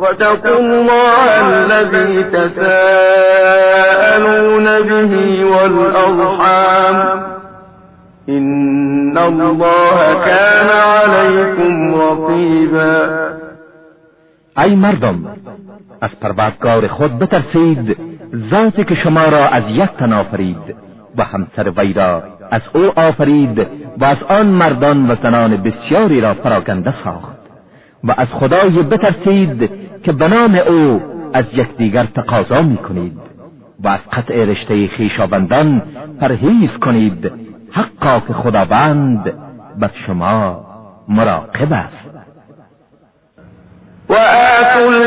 واتقوا الله الذي تساءلون به والأرحام. إن الله كان عليكم رقيبا. ای مردم از پروردگار خود بترسید ذاتی که شما را از یک تن آفرید و همسر وی را از او آفرید و از آن مردان و زنان بسیاری را پراکنده ساخت. و از خدای بترسید که به نام او از یکدیگر تقاضا می کنید و از قطع رشته خیشاوندان پرهیز کنید حقا که خداوند بر شما مراقب است. و آتوا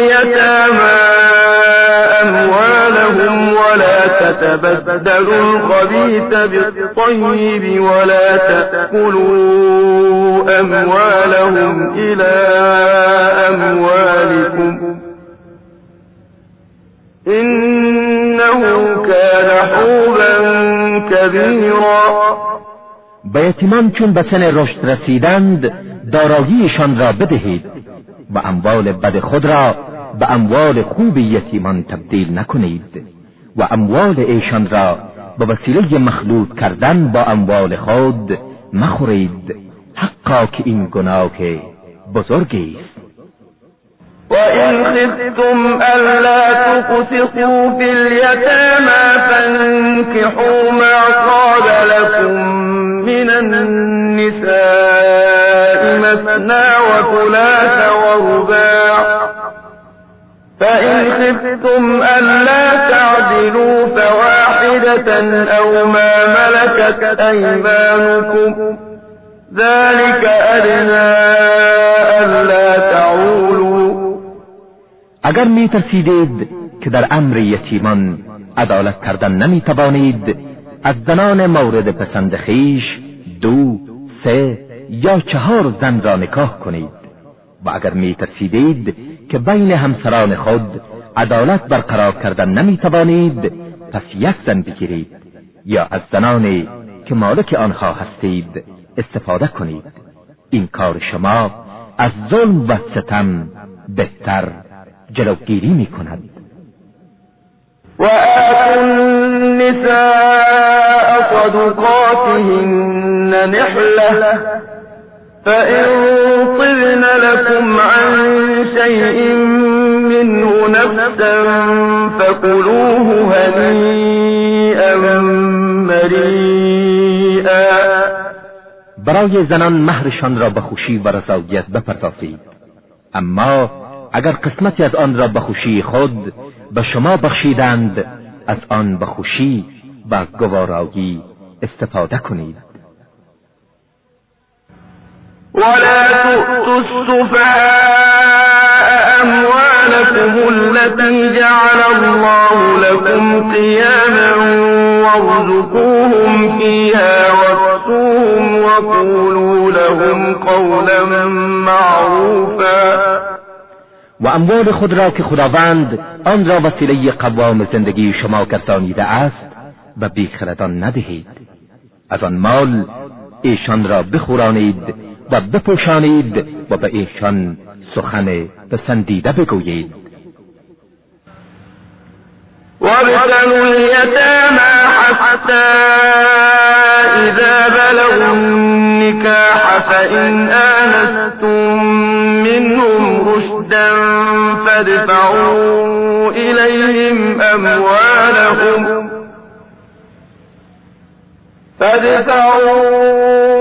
ولا تتبدلوا الخبيث بالطيب ولا تأكلوا أموالهم إلى أموالكم إنه كان حوبا كبيرا به یتیمان چون به سن رشد رسیدند داراییشان را بدهید. و اموال بد خود را به اموال خوب یتیمان تبدیل نکنید. و اموال ایشان را به وسیله مخلوط کردن با اموال خود مخورید. حقا که این گناه بزرگی است. وإن خفتم ألا تقسطوا في اليتامى فانكحوا ما طاب لكم من النساء مثنى وثلاث ورباع فإن خفتم ألا تعدلوا فواحدة أو ما ملكت أيمانكم ذلك أدنى ألا تعولوا اگر می ترسیدید که در امر یتیمان عدالت کردن نمی توانید از زنان مورد پسند خیش دو، سه یا چهار زن را نکاح کنید. و اگر می ترسیدید که بین همسران خود عدالت برقرار کردن نمی توانید پس یک زن بگیرید یا از زنانی که مالک آنها هستید استفاده کنید. این کار شما از ظلم و ستم بهتر جلوگیری می کند و النساء صدقاتهن نحله فإن طبن لكم عن شيء نفسا فكلوه هنيئا مريئا. برای زنان مهرشان را به خوشی و رضایت بپردازید. اما اگر قسمتی از آن را به خوشی خود به شما بخشیدند از آن به خوشی و گوارایی استفاده کنید. ولا تؤتوا السفهاء التي جعل الله لكم قياما وارزقوهم فيها واكسوهم وقولوا لهم قولا معروفا. و اموال خود را که خداوند آن را وسیله قوام زندگی شما گردانیده است و بیخردان ندهید. از آن مال ایشان را بخورانید و بپوشانید و به ایشان سخن پسندیده بگویید وابتلوا اليتامى حتى إذا بلغوا النكاح فإن آنستم منهم رشدا فادفعوا إليهم أموالهم. فادفعوا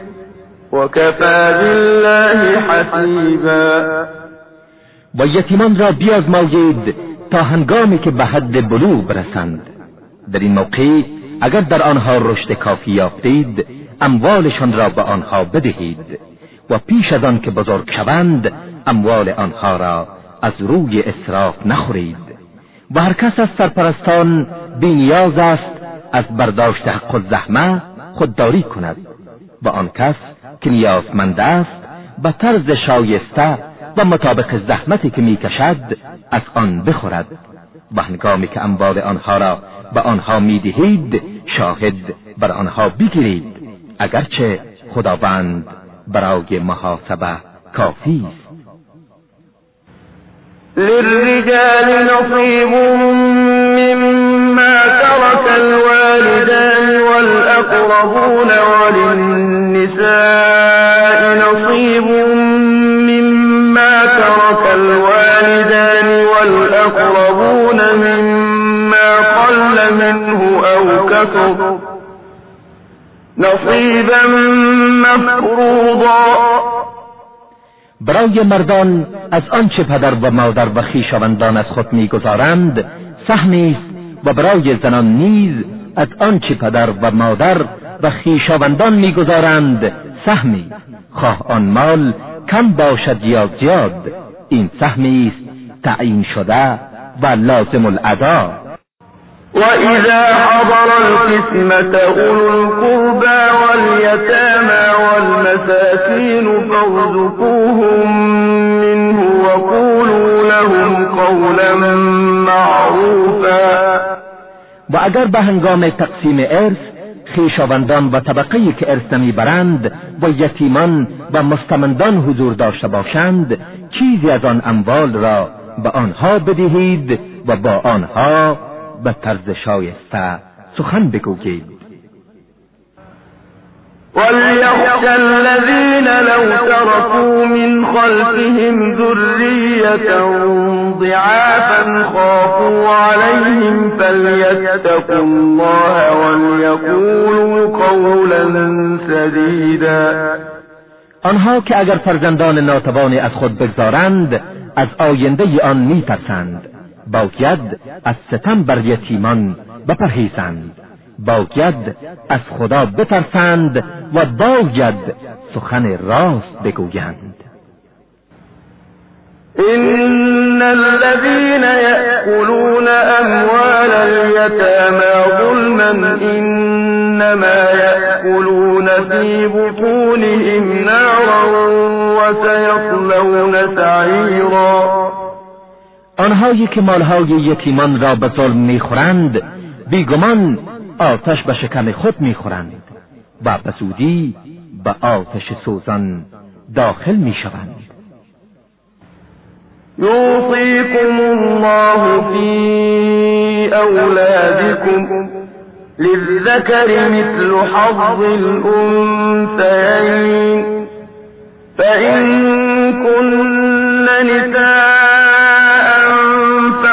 وكفى بالله حسیبا و یتیمان را بیازمایید تا هنگامی که به حد بلوغ برسند. در این موقع اگر در آنها رشد کافی یافتید اموالشان را به آنها بدهید و پیش از آن که بزرگ شوند اموال آنها را از روی اسراف نخورید. و هر کس از سرپرستان بینیاز است از برداشت حق الزحمه خودداری کند و آن کس که نیازمند است به طرز شایسته و مطابق زحمتی که می‌کشد از آن بخورد. و هنگامی که اموال آنها را به آنها می‌دهید شاهد بر آنها بگیرید. اگرچه خداوند برای محاسبه کافی است. للرجال نصیب مما ترك الوالدان والأقربون وللنساء نصيب مما ترك الوالدان والأقربون مما قل منه أو كثر. نصيبا مفروضا. برای مردان از آنچه پدر و مادر و خویشاوندان از خود می‌گذارند سهمی است و برای زنان نیز از آنچه پدر و مادر و خویشاوندان می‌گذارند. سهمی. خواه آن مال کم باشد یا زیاد. این سهمی است تعیین شده و لازم الادا. وإذا حضر القسمة أولو القربى واليتامى والمساكين فارزقوهم منه وقولوا لهم قولا معروفا. و اگر به هنگام تقسیم ارث خویشاوندان و طبقه که ارث نمی‌برند و یتیمان و مستمندان حضور داشته باشند چیزی از آن اموال را به آنها بدهید و با آنها به طرز شایسته سخن بگویید. وليخشى الذين لو تركوا من خلفهم ذرية ضعافا خافوا عليهم فليتقوا الله وليقولوا قولا سديدا. آنها که اگر فرزندان ناتوانی از خود بگذارند از آینده آن میترسند. باید از ستم بر یتیمان بپرهیزند. باید از خدا بترسند و باید سخن راست بگویند. إن الذين يأكلون أموال اليتامى ظلما إنما يأكلون في بطونهم نارا وسيصلون سعيرا. آنهایی که مالهای یتیمان را به ظلم می‌خورند بیگمان آتش به شکم خود می‌خورند و به به آتش سوزان داخل می‌شوند. يوصيكم الله في أولادكم للذكر مثل حظ الأنثيين فإن كن نساء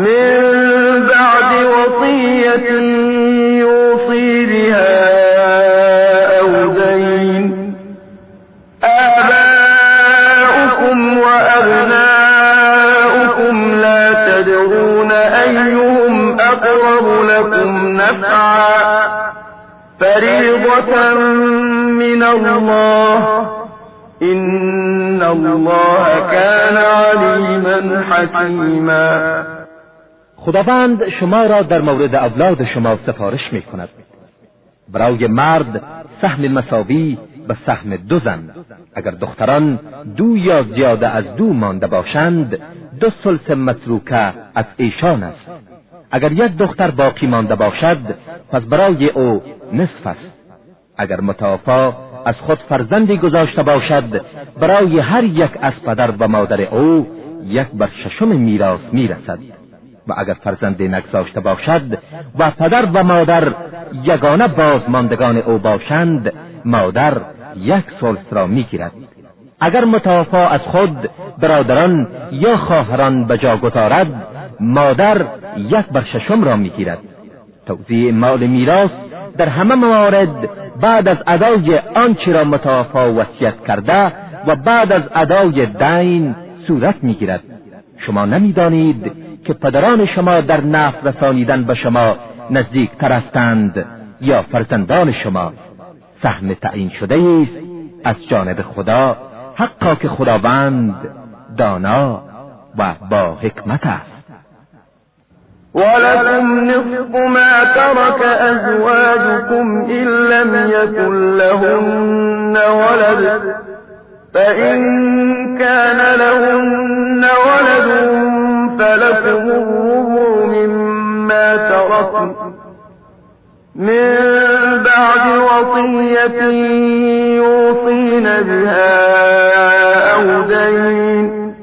من بعد وصية يوصي بها أو دين. آباؤكم لا تدرون أيهم أقرب لكم نفعا. فريضة من الله. إن الله كان عليما حكيما. خداوند شما را در مورد اولاد شما سفارش می کند برای مرد سهم مساوی به سهم دو زن. اگر دختران دو یا زیاده از دو مانده باشند دو سلس متروکه از ایشان است. اگر یک دختر باقی مانده باشد پس برای او نصف است. اگر متافا از خود فرزندی گذاشته باشد برای هر یک از پدر و مادر او یک بر ششم میراث می‌رسد. و اگر فرزندی نگذاشته باشد و پدر و مادر یگانه بازماندگان او باشند مادر یک سلس را می‌گیرد. اگر متوفا از خود برادران یا خواهران به جا گذارد مادر یک بر ششم را می‌گیرد. توزیع مال میراث در همه موارد بعد از ادای آنچه را متوفا وصیت کرده و بعد از ادای دین صورت می‌گیرد. شما نمی‌دانید که پدران شما در نفع رسانیدن به شما نزدیک هستند یا فرزندان شما. سهم تعیین شده است از جانب خدا حقا که خداوند دانا و با حکمت است. ولكم نصف ما ترك أزواجكم إن لم يكن لهن ولد. فإن كان لهن ولد فلكم الربع مما تركن من بعد وصية يوصين بها أو دين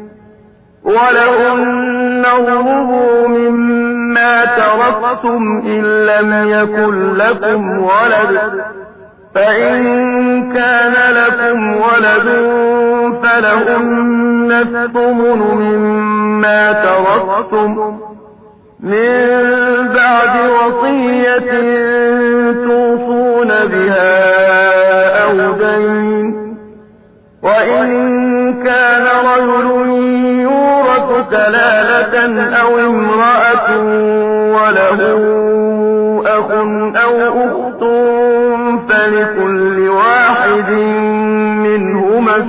ولهن الربع مما تركتم إن لم يكن لكم ولد فإن كان لكم ولد فلهن الثمن مما تركتم من بعد وصية توصون بها أو دين وإن كان رجل يورث كلالة أو امرأة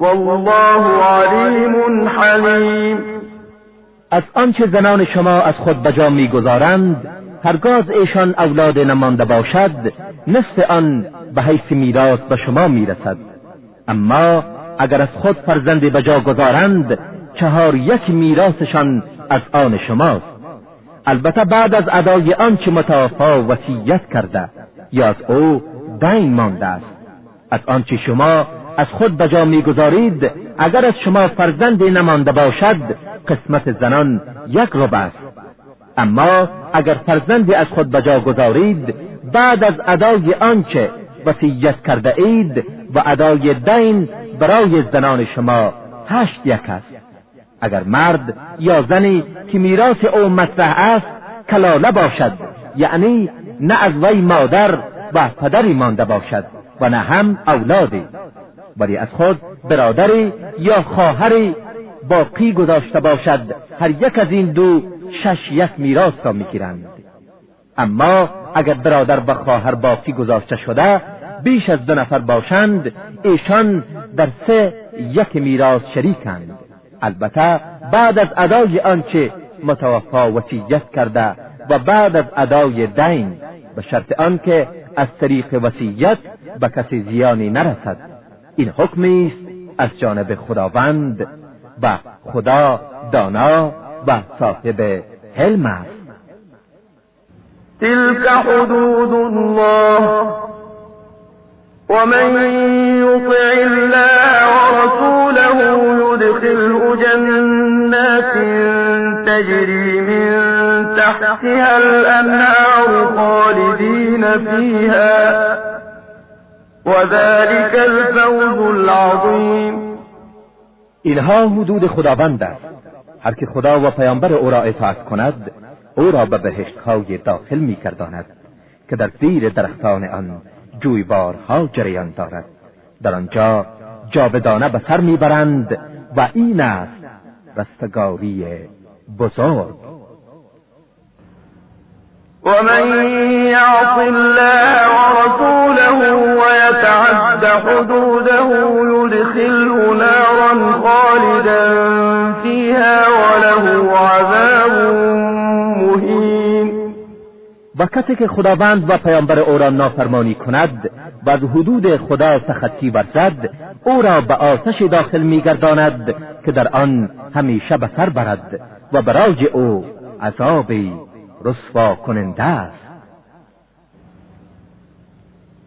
والله عليم حليم از آنچه زنان شما از خود بجا می‌گذارند هرگاه ایشان اولاد نمانده باشد نصف آن به حیث میراث به شما می‌رسد. اما اگر از خود فرزندی به جا گذارند چهار یک میراثشان از آن شماست. البته بعد از ادای آنچه متوفا وصیت کرده یا از او دین مانده است. از آنچه شما از خود به جا می‌گذارید. اگر از شما فرزندی نمانده باشد قسمت زنان یک ربع است. اما اگر فرزندی از خود به جا گذارید بعد از ادای آنچه وصیت کرده اید و ادای دین برای زنان شما هشت یک است. اگر مرد یا زنی که میراث او مطرح است کلاله باشد یعنی نه از وی مادر و پدری مانده باشد و نه هم اولادی. ولی از خود برادری یا خواهری باقی گذاشته باشد هر یک از این دو شش یک میراث را می‌گیرند. اما اگر برادر و خواهر باقی گذاشته شده بیش از دو نفر باشند ایشان در سه یک میراث شریکند. البته بعد از ادای آنچه متوفا وصیت کرده و بعد از ادای دین به شرط آنکه از طریق وصیت به کسی زیانی نرسد. این حکمی است از جانب خداوند و خدا دانا و صاحب حلم است. تلك حدود الله ومن يطع الله ورسوله يدخله جنات تجري من تحتها الأنهار خالدين فيها وذلك الفوز العظیم اینها حدود خداوند است. هر که خدا و پیامبر او را اطاعت کند او را به بهشتهای داخل میگرداند که در زیر درختان آن جویبارها جریان دارد. در آنجا جاودانه به سر می‌برند و این است رستگاری بزرگ. ومن يعص الله ورسوله ويتعد حدوده يدخله نارا خالدا فيها وله عذاب مهین و کسی که خداوند و پیامبر او را نافرمانی کند و از حدود خدا سخطی ورزد او را به آتش داخل میگرداند که در آن همیشه به سر برد و برای او عذابی رسوا کننده است.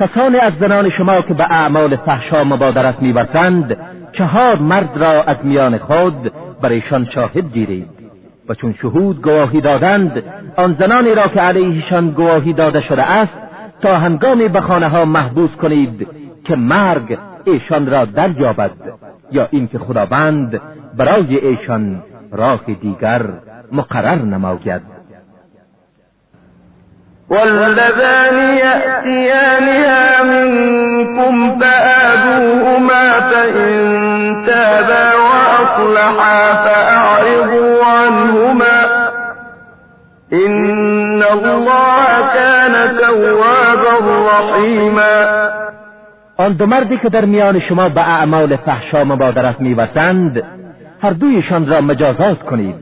کسان از زنان شما که به اعمال فحشا مبادرت میورزند چهار مرد را از میان خود برایشان شاهد گیرید. و چون شهود گواهی دادند آن زنانی را که علیهشان گواهی داده شده است تا هنگامی به خانه ها محبوس کنید که مرگ ایشان را دریابد یا اینکه خداوند برای ایشان راه دیگر مقرر نماید. والذان يأتيانها منكم فآذوهما فإن تابا وأصلحا فأعرضوا عنهما إن الله كان توابا رحيما. آن دو مردی که در میان شما به اعمال فحشا مبادرت میورزند هر دویشان را مجازات کنید.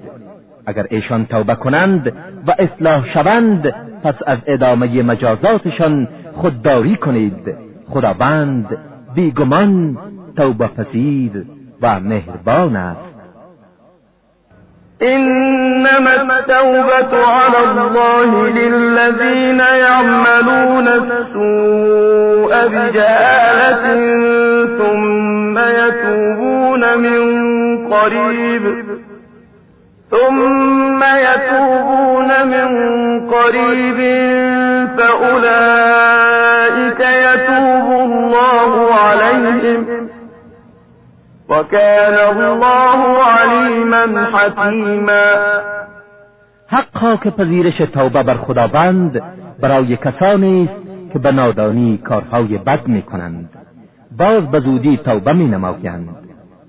اگر ایشان توبه کنند و اصلاح شوند پس از ادامه مجازاتشان خودداری کنید. خداوند بیگمان توبه پذیر و مهربان است. إنما التوبة على الله للذين يعملون السوء بجهالة ثم يتوبون من قريب. ثم يتوبون قريب فأولئك يتوب الله عليهم وكان الله عليما حكيما. حقا که پذیرش توبه بر خداوند برای کسانی است که به نادانی کارهای بد می کنند باز به زودی توبه می نمایند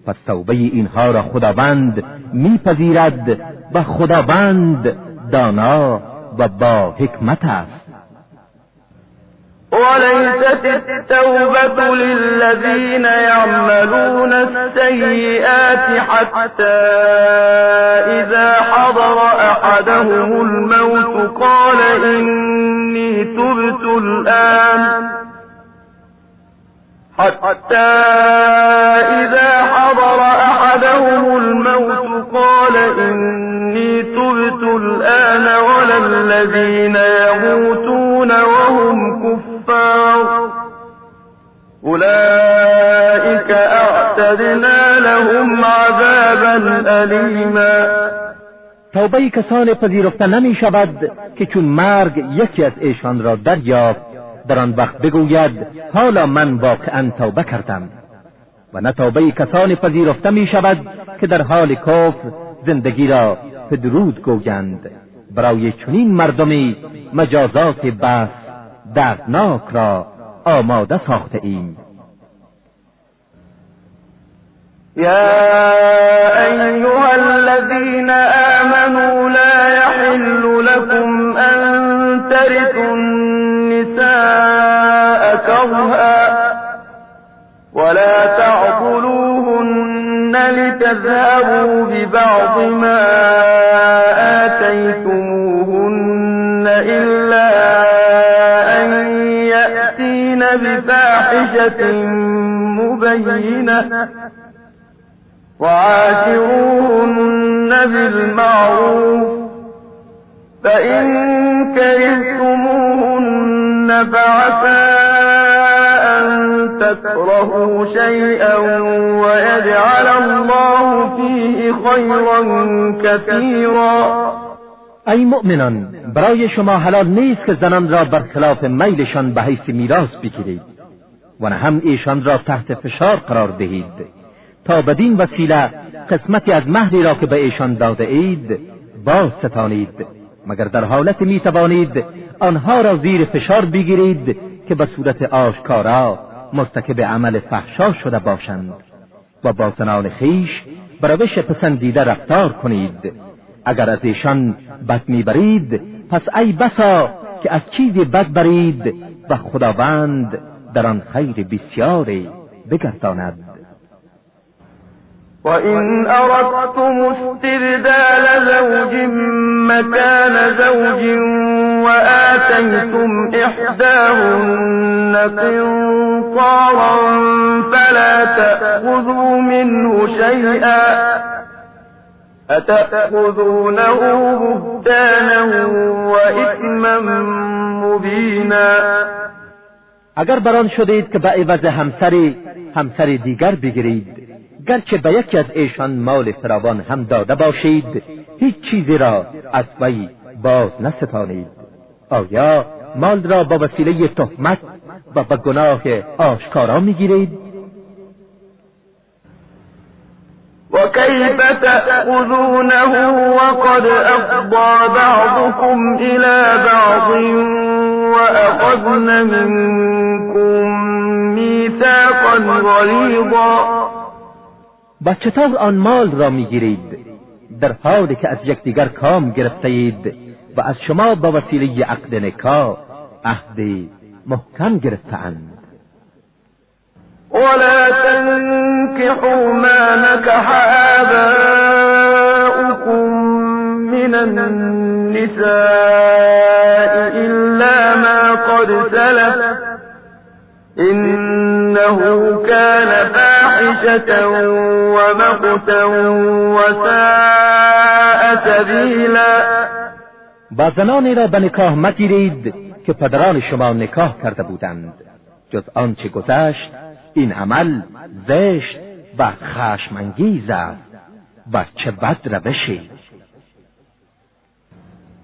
پس توبه اینها را خداوند میپذیرد و خداوند دانا و با حکمت است وليست التوبة للذين يعملون السيئات حتى إذا حضر أحدهم الموت قال إني تبت الآن. حتى إذا حضر أحدهم الموت الذين يموتون وهم كفار. أولئك أعتدنا لهم عذابا أليما. توبه کسان پذیرفته نمی شود که چون مرگ یکی از ایشان را دریافت در آن وقت بگوید حالا من واقعا توبه کردم. و نه توبه کسانی پذیرفته می شود که در حال کفر زندگی را پدرود گویند. برای چنین مردمی مجازات بس دردناک را آماده ساخته ایم. يا أيها الذين آمنوا لا يحل لكم أن ترثوا النساء كرها ولا تعضلوهن لتذهبوا ببعض ما آية مبينة وعاشروهن بالمعروف فإن كرهتموهن فعسى أن تكرهوا شيئا ويجعل الله فيه خيرا كثيرا. ای مؤمنان برای شما حلال نیست که زنان را برخلاف میلشان به حیث میراث بگیرید. و هم ایشان را تحت فشار قرار دهید. تا بدین وسیله قسمتی از مهری را که به ایشان داده اید باز ستانید. مگر در حالت می توانید آنها را زیر فشار بگیرید که به صورت آشکارا مرتکب عمل فحشا شده باشند. و با زنان خیش به روش پسندیده رفتار کنید. اگر از ایشان بد می‌برید پس ای بسا که از چیزی بد برید و خداوند در آن خیر بسیاری بگرداند. وإن أردتم استبدال زوج مكان زوج وآتيتم إحداهن قنطارا فلا تأخذوا منه شيئا أتأخذونه بهتانا وإثما مبینا اگر بران شدید که به عوض همسری همسری دیگر بگیرید. گرچه به یکی از ایشان مال فراوان هم داده باشید هیچ چیزی را از وی باز نستانید. آیا مال را با وسیله تهمت و به گناه آشکارا می‌گیرید؟ وكيف تأخذونه وقد أفضى بعضكم إلى بعض وأخذن منكم ميثاقا غليظا. با چطور آن مال را می‌گیرید در حالی که از یکدیگر کام گرفته اید و از شما با وسیله عقد نکاح عهدی محکم گرفتهاند. ولا تنكحوا ما نكح آباؤكم من النساء. قد سلف. إنه كان فاحشة ومقتا وساء سبيلا. با زنانی را به نکاح مگیرید که پدران شما نکاح کرده بودند. جز آنچه گذشت این عمل زشت و خشمانگیز است و چه بد روشی.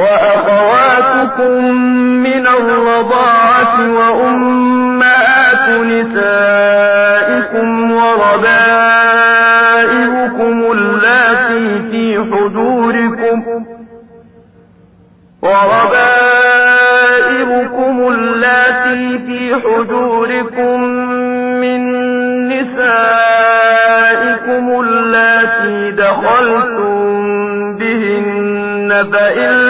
وأخواتكم من الرضاعة وأمهات نسائكم وربائبكم اللاتي في حجوركم وربائبكم اللاتي في حجوركم من نسائكم اللاتي دخلتم بهن فإن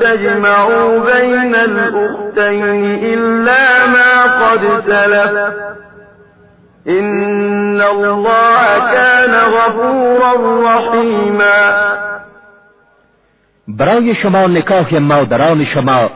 تجمعوا بين الأختين إلا ما قد سلف. إن الله كان غفورا رحيما. برای شما نکاح مادران شما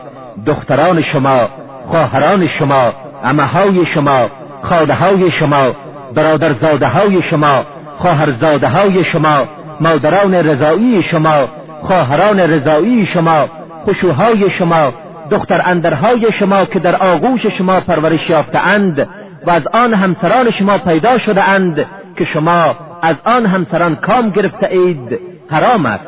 دختران شما خواهران شما امهای شما خاله های شما برادرزاده های شما خواهرزاده های شما مادران رضایی شما خواهران رضایی شما خشوهای شما دختر اندرهای شما که در آغوش شما پرورش یافتهاند و از آن همسران شما پیدا شده اند که شما از آن همسران کام گرفته اید حرام است.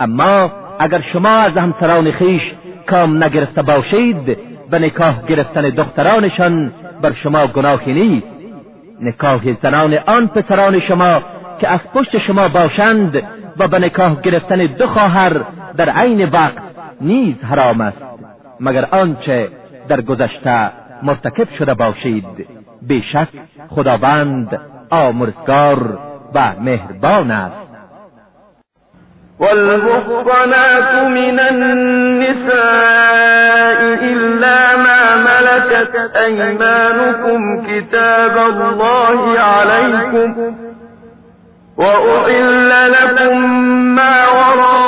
اما اگر شما از همسران خیش کام نگرفته باشید به نکاح گرفتن دخترانشان بر شما گناهی نیست. نکاح زنان آن پسران شما که از پشت شما باشند و به نکاح گرفتن دو خواهر در عین وقت نیز حرام است مگر آنچه در گذشته مرتکب شده باشید. بیشک خداوند آمرزگار و مهربان است. والمحصنات من النساء إلا ما ملكت أيمانكم كتاب الله عليكم وأحل لكم ما وراء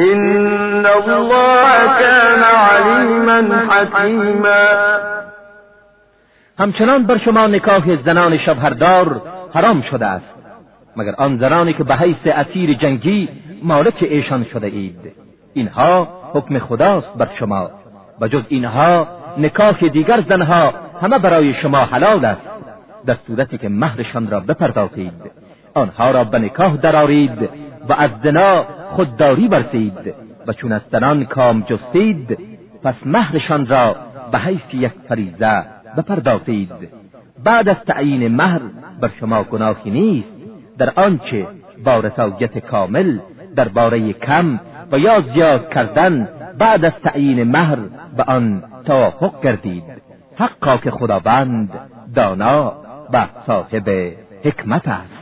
إن الله كان عليما حكيما. همچنان بر شما نکاح زنان شبهردار حرام شده است مگر آن زنانی که به حیث اسیر جنگی مالک ایشان شده اید. اینها حکم خداست بر شما. و جز اینها نکاح دیگر زنها همه برای شما حلال است در صورتی که مهرشان را بپردازید. آنها را به نکاح درارید و از زنا خودداری برسید و چون از زنان کام جستید پس مهرشان را به حیث یک فریزه بپردازید. بعد از تعیین مهر بر شما گناهی نیست در آنچه با رسایت کامل درباره کم و یا زیاد کردن بعد از تعیین مهر به آن توافق کردید. حقا که خداوند دانا و صاحب حکمت است.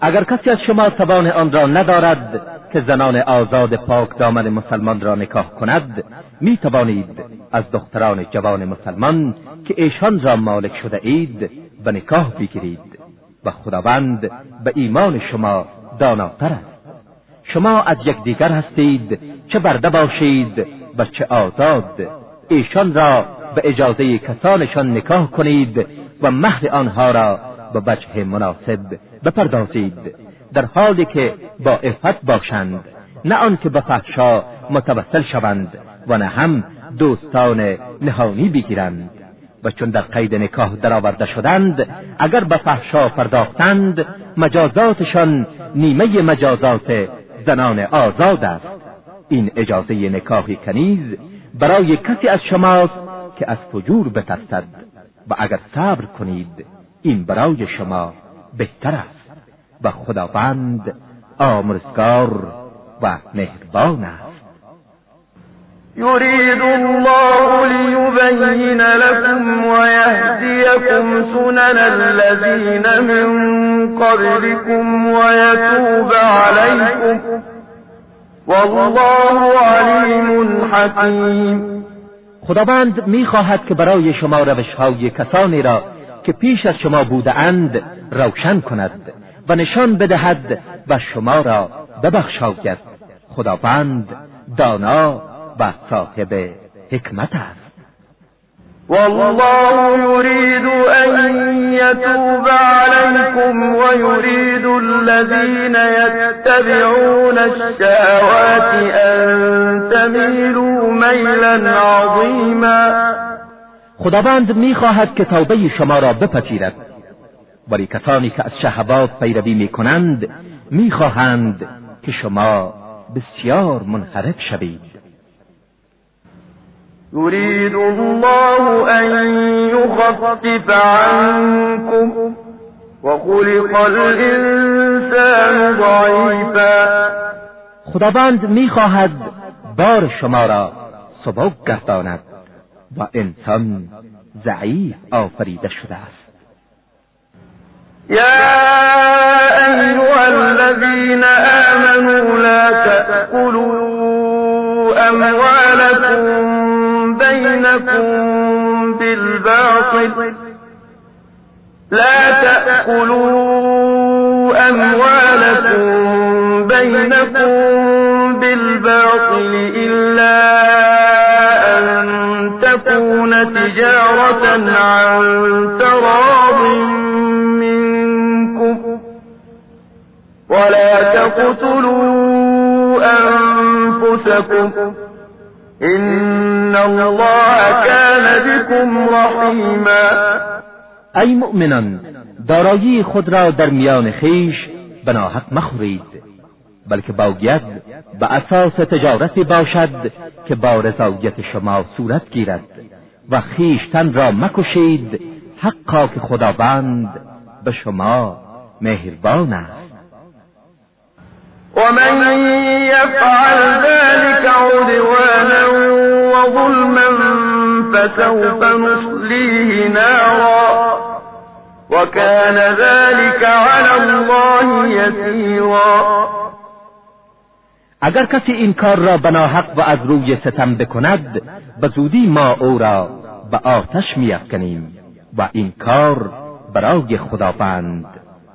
اگر کسی از شما توان آن را ندارد که زنان آزاد پاک دامن مسلمان را نکاح کند می توانید از دختران جوان مسلمان که ایشان را مالک شده اید به نکاح بگیرید و خداوند به ایمان شما داناتر است. شما از یکدیگر هستید چه برده باشید و چه آزاد ایشان را به اجازه کسانشان نکاح کنید و مهر آنها را به وجه مناسب بپردازید در حالی که با افت باشند نه آنکه به فحشا متوسل شوند و نه هم دوستان نهانی بگیرند. و چون در قید نکاح درآورده شدند اگر به فحشا پرداختند مجازاتشان نیمه مجازات زنان آزاد است. این اجازه نکاحی کنیز برای کسی از شماست که از فجور بترسد. و اگر صبر کنید این برای شما بهتر است و خداوند آمرزگار و مهربان است. يريد الله ليبين لكم ويهديكم سنن الذين من قبلكم ويتوب عليكم والله علیم حکیم. خداوند می‌خواهد که برای شما روش های کسانی را که پیش از شما بوده اند روشن کند و نشان بدهد و شما را ببخشاید. خداوند دانا و صاحب حکمت است. والله يريد أن يتوب عليكم ويريد الذين يتبعون الشهوات أن تميلوا ميلا عظيما. خداوند می‌خواهد که توبه شما را بپذیرد. ولی کسانی که از شهوات پیروی می‌کنند می‌خواهند که شما بسیار منحرف شوید. يريد الله أن يخفف عنكم وخلق الإنسان ضعيفا خداوند می‌خواهد بار شما را سبک گرداند. و انسان ضعیف آفریده شده است. يا أيها الذين آمنوا لا تأكلوا أموالكم بينكم بالباطل. لا تأكلوا عن تراض منكم ولا تقتلوا أنفسكم ان الله كان بكم رحیما ای مؤمنان دارایی خود را در میان خیش بناحق مخورید بلکه باید به اساس تجارتی باشد که با رضایت شما صورت گیرد. و خیشتن را مکشید حقا که خداوند به شما مهربان است. ومن يفعل ذلك عدوانا وظلما فسوف نصليه نارا وكان ذلك على الله اگر کسی این کار را بناحق و از روی ستم بکند به زودی ما او را به آتش میافکنیم و این کار برای خداوند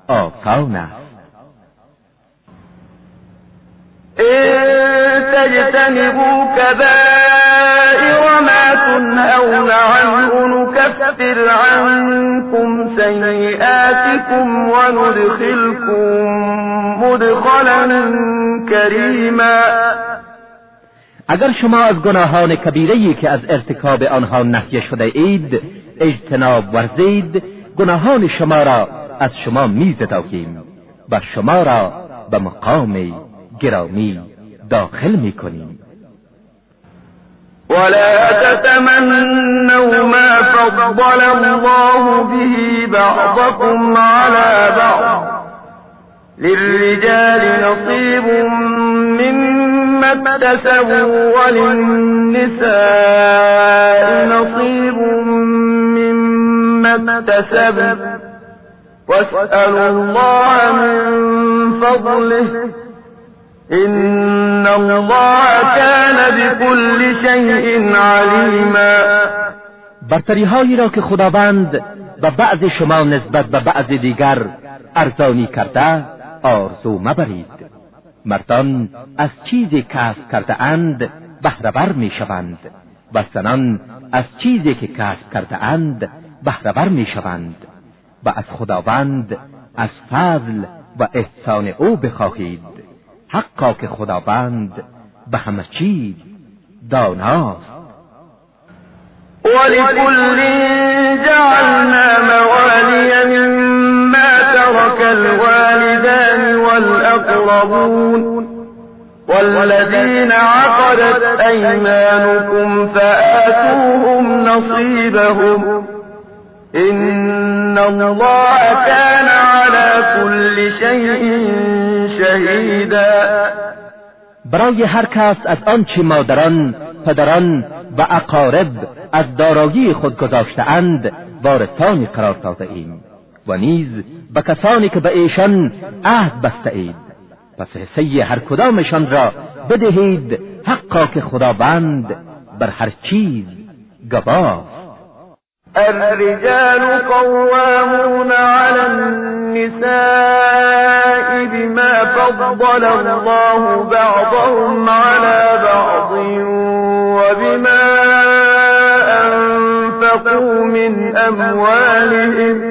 آسان است. تجتنبوا كبائر ما تنهون عنه نكفر عنكم سيئاتكم وندخلكم مدخلا كريما. اگر شما از گناهان کبیره که از ارتکاب آنها نهی شده اید اجتناب ورزید گناهان شما را از شما میزداییم و شما را به مقام گرامی داخل می‌کنیم. ولا تتمنوا ما فضل الله به بعضكم على بعض. للرجال نصيب مما اكتسبوا وللنساء نصيب مما اكتسبوا واسألوا الله من فضله. إن الله كان بكل شيء عليما. برتری هایی را که خداوند به بعض شما نسبت به بعض دیگر ارزانی کرده آرزو مبرید. مردان از چیزی کسب کرده اند بهرهور می شوند و زنان از چیزی که کسب کرده اند بهرهور می شوند و از خداوند از فضل و احسان او بخواهید. حقا که خداوند به همه چیز داناست. ولكل جعلنا موالي مما ترك الوالدان والأقربون والذين عقدت أيمانكم فآتوهم نصيبهم. إن الله كان على كل شيء برای هر کس از آنچه مادران پدران و اقارب از دارایی خود گذاشتهاند وارثانی قرار داده ایم. و نیز به کسانی که به ایشان عهد بسته اید. پس حصه هر کدامشان را بدهید حقا که خداوند بر هر چیز گواه الرجال قوامون على النساء بما فضل الله بعضهم على بعض وبما أنفقوا من أموالهم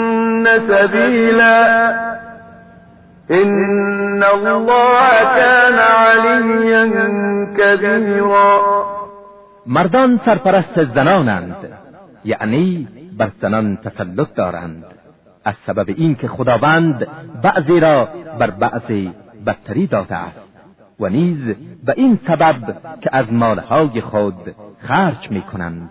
سبيلا. إن الله كان عليا كبيرا. مردان سرپرست زنانند. یعنی بر زنان تسلط دارند. از سبب اینکه خداوند بعضی را بر بعضی بدتری داده است. و نیز به این سبب که از مالهای خود خرج می کنند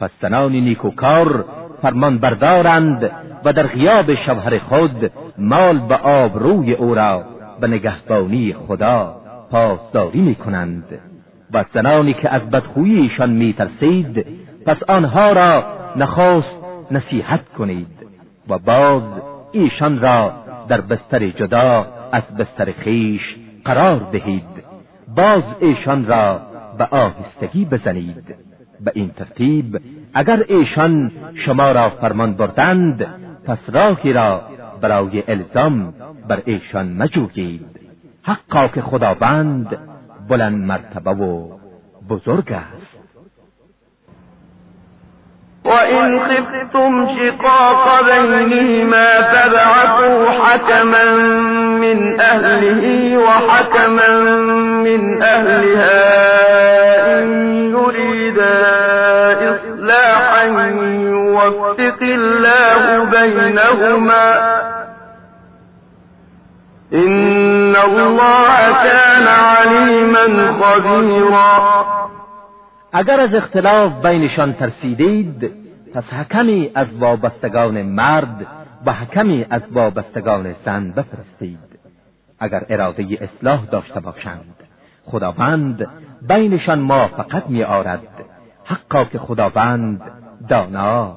پس زنان نیکوکار فرمان بردارند و در غیاب شوهر خود مال به آبروی او را به نگهبانی خدا پاسداری می کنند و زنانی که از بدخویی ایشان میترسید پس آنها را نخواست نصیحت کنید و باز ایشان را در بستر جدا از بستر خیش قرار دهید. باز ایشان را به آهستگی بزنید. به این ترتیب اگر ایشان شما را فرمان بردند پس راهی را برای الزام بر ایشان مجویید حقا که خداوند بلند مرتبه و بزرگ است. وإن خفتم شقاق بينهما فابعثوا حكما من أهله وحكما من أهلها إن يريدا يوفق الله بينهما. إن الله كان عليما خبيرا. اگر از اختلاف بینشان ترسیدید پس حکمی از وابستگان مرد و حکمی از وابستگان زن بفرستید. اگر اراده اصلاح داشته باشند خداوند بینشان موافقت می آرد حقا که خداوند دانا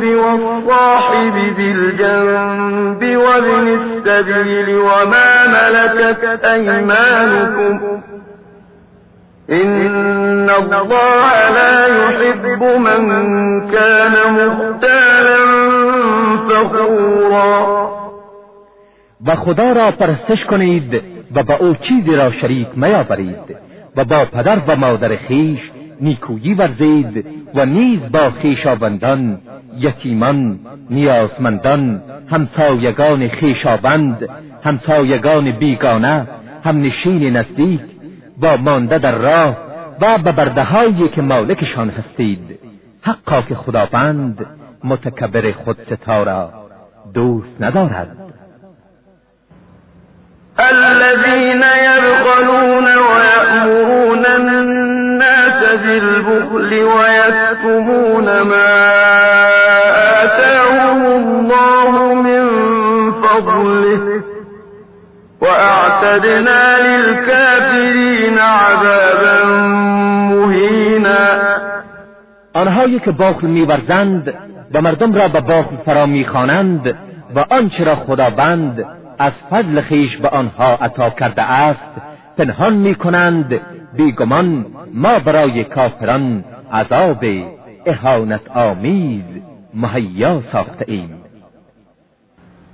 الجنب والصاحب بالجنب وابن السبيل وما ملكت أيمانكم. إن الله لا يحب من كان مختالا فخورا. و خدا را پرستش کنید و با او چیزی را شریک میابرید و با پدر و مادر خیش نیکویی ورزید و نیز با خیشاوندان یتیمان نیازمندان همسایگان خیشاوند همسایگان بیگانه همنشین نزدیک با مانده در راه و به بردههایی که مالکشان هستید. حقا که خداوند متکبر خود ستارا دوست ندارد. الذين يبخلون ويأمرون بالبخل ويكتمون ما آتاهم الله من فضله وأعتدنا للكافرين عذابا مهینا آنهایی که باخل میورزند و مردم را به باخل فرا می‌خوانند و آنچه را خداوند از فضل خیش به آنها عطا کرده است پنهان می کنند بیگمان ما برای کافران عذاب اهانت آمیز مهیا ساخته ایم.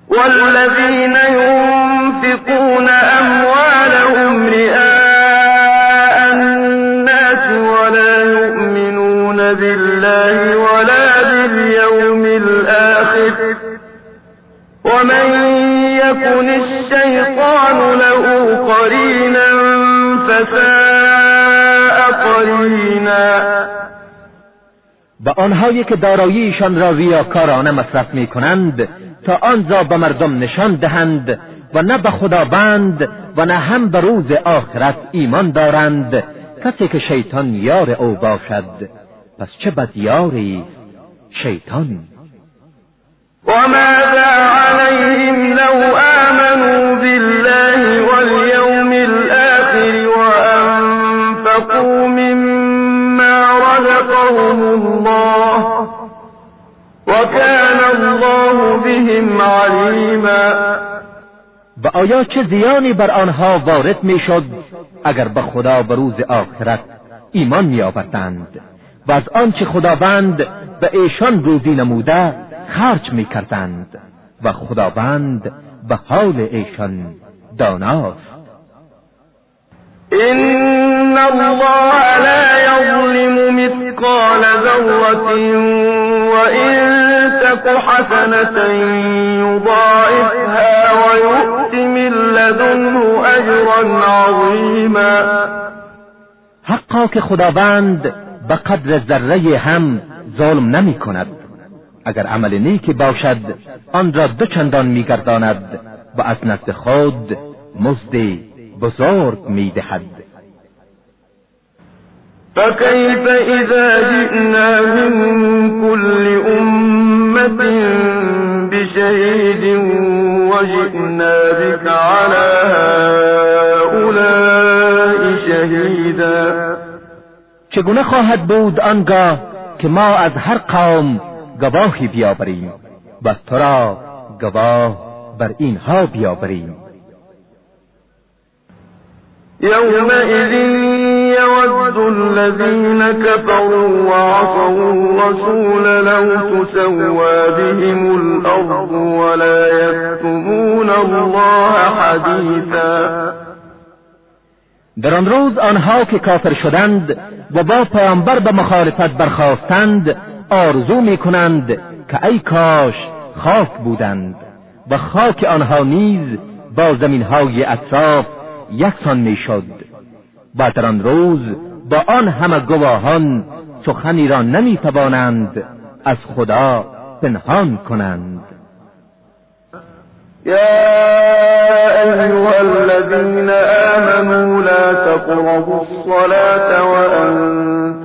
والذین ينفقون اموالهم رئاء الناس ولا يؤمنون بالله ولا باليوم الآخر. ومن يكن الشيطان له قرينا فساء و آنهایی که داراییشان را ریاکارانه مصرف می کنند تا آنجا به مردم نشان دهند و نه به خداوند و نه هم به روز آخرت ایمان دارند. کسی که شیطان یار او باشد پس چه بدیاری شیطان؟ وماذا عليهم لو آمنوا بالله و آیا چه زیانی بر آنها وارد می‌شد اگر به خدا به روز آخرت ایمان میآوردند؟ و از آنچه خداوند به ایشان روزی نموده خرج می‌کردند و خداوند به حال ایشان داناست. إن الله لا يظلم مثقال ذرة وإن تك حسنة يضاعفها ويؤت من لدنه أجرا عظيما. حقا که خداوند به قدر ذره هم ظلم نمی کند اگر عمل نیکی باشد آن را دو چندان میگرداند و از نزد خود مزد بزرگ می‌دهد. فكيف إذا جئنا من كل أمة بشهيد وجئنا بك على هؤلاء شهيدا چگونه خواهد بود آنگاه که ما از هر قوم گواهی بیاوریم و تو را گواه بر اینها بیاوریم؟ يومئذ يود الذين كفروا وعصوا الرسول لو تسوى بهم الأرض ولا يكتمون الله حديثا. در آن روز آنها که کافر شدند و با پیامبر به مخالفت برخواستند آرزو می کنند که ای کاش خاک بودند و خاک آنها نیز با زمینهای اطراف یکسان می‌شد. و آن روز با آن همه گواهان سخنی را نمی‌توانند از خدا پنهان کنند. يا أيها الذين آمنوا لا تقربوا الصلاة وأنتم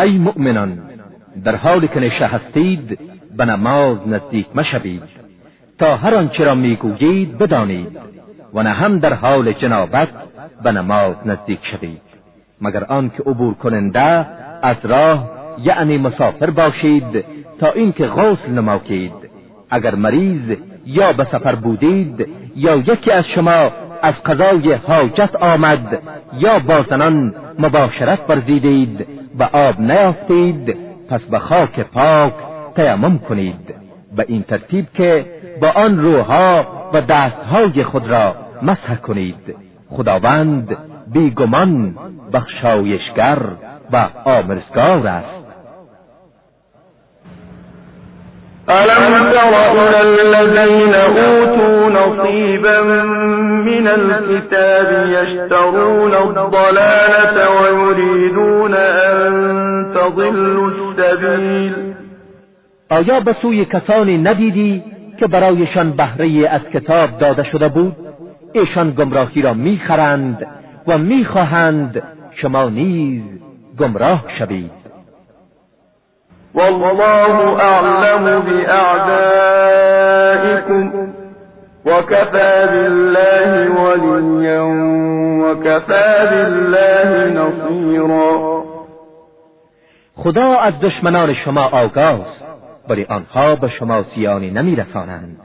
ای مؤمنان در حالی که نشه هستید به نماز نزدیک مشوید. تا هر آنچه را می‌گویید بدانید. و نه هم در حال جنابت به نماز نزدیک شوید. مگر آنکه عبور کننده از راه یعنی مسافر باشید تا اینکه غسل نماکید. اگر مریض یا به سفر بودید یا یکی از شما از قضای حاجت آمد یا با زنان مباشرت ورزیدید و آب نیافتید پس به خاک پاک تیمم کنید. به این ترتیب که با آن روها و دستهای خود را مسح کنید. خداوند بیگمان بخشایشگر و آمرزگار است. ألم تر إلى الذين أوتوا نصيبا من الكتاب يشترون الضلالة ويريدون أن تضلوا السبيل آیا به سوی کسانی ندیدی که برایشان بهره از کتاب داده شده بود؟ ایشان گمراهی را می‌خرند و می‌خواهند شما نیز گمراه شوید. والله اعلم باعدائكم وكفى بالله وليا وكفى بالله نصيرا. خدا از دشمنان شما آگاست ولی آنها به شما سیانی نمیرسانند.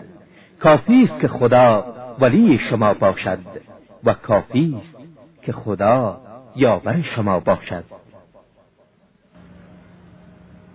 کافی است که خدا ولی شما باشد و کافی است که خدا یاور شما باشد.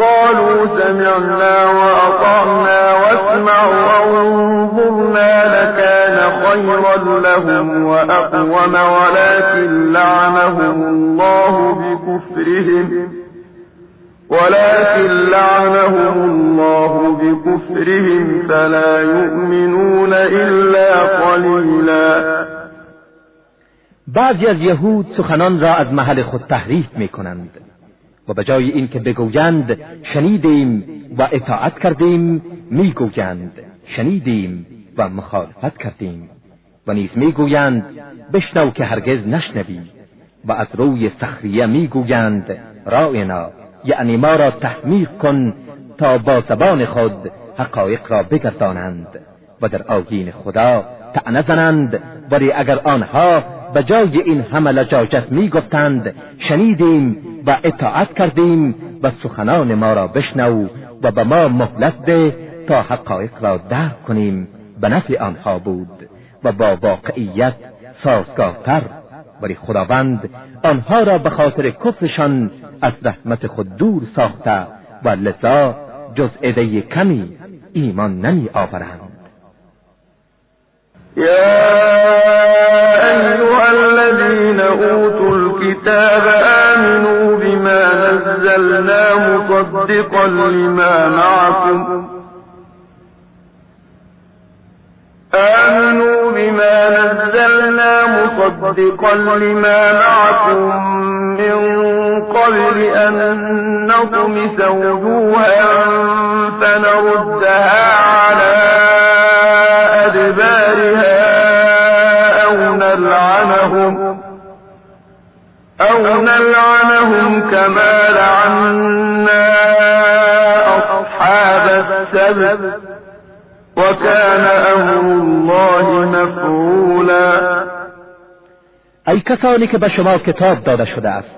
قالوا سمعنا وأطعنا واسمع وانظرنا لكان خيرا لهم وأقوم ولكن لعنهم الله بكفرهم. ولكن لعنهم الله بكفرهم فلا يؤمنون إلا قليلا. بعضی از یهود سخنان را از محل خود تحریف می کنند و به جای اینکه بگویند شنیدیم و اطاعت کردیم می‌گویند شنیدیم و مخالفت کردیم. و نیز می‌گویند بشنو که هرگز نشنوی. و از روی سخریه می‌گویند راینا یعنی ما را تحمیق کن تا با زبان خود حقایق را بگردانند و در آگین خدا تعنه زنند. ولی اگر آنها به جای این همه لجاجت می‌گفتند شنیدیم و اطاعت کردیم و سخنان ما را بشنو و به ما مهلت ده تا حقایق را درک کنیم. به نفع آنها بود و با واقعیت سازگارتر. ولی خداوند آنها را به خاطر کفرشان از رحمت خود دور ساخته و لذا جز عده کمی ایمان نمی آورند. يا أيها الذين أوتوا الكتاب آمنوا نزلنا مصدقا لما معكم. آمنوا بما نزلنا مصدقا لما معكم من قبل أن نطمس وجوها فنردها على أدبارها أو نلعنهم أو نلعنهم كما لعنا أصحاب السبت. وكان أمر الله مفعولا. ای کسانی که به شما کتاب داده شده است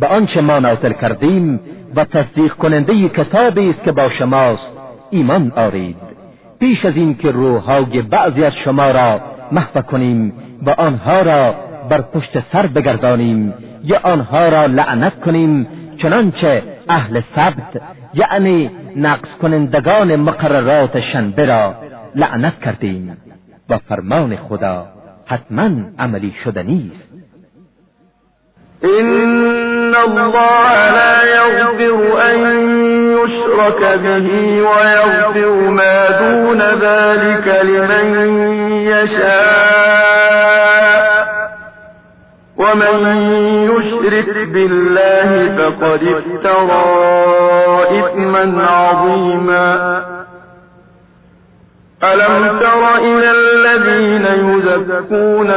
به آنچه ما نازل کردیم و تصدیق کننده کتابی است که با شماست ایمان آرید. پیش از این که روحهای بعضی از شما را محو کنیم و آنها را بر پشت سر بگردانیم یا آنها را لعنت کنیم چنانچه اهل سبت یعنی نقص کنندگان مقررات شنبه را لعنت کردیم. و فرمان خدا حتما عملی شده نیست. إن الله لا يغفر أن يشرك به ويغفر ما دون ذلك لمن يشاء. يشرك بالله فقد افترى إثما عظيما ألم تر إلى الذين يزكون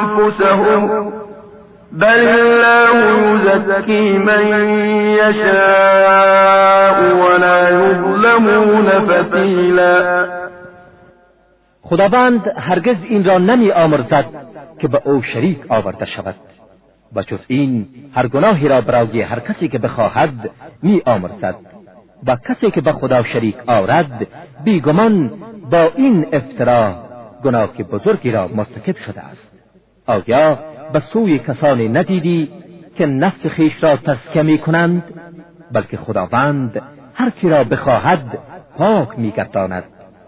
أنفسهم بل الله يزكي من يشاء ولا يظلمون فتیلا خداوند هرگز این را نمی آمرزد که به أو شریک آورده شود. و جز این هر گناهی را برای هر کسی که بخواهد می آمرزد و کسی که به خدا شریک آورد بیگمان با این افترا گناه بزرگی را مرتکب شده است. آیا به سوی کسانی ندیدی که نفس خیش را تسکه می کنند؟ بلکه خداوند هر کی را بخواهد پاک میگرداند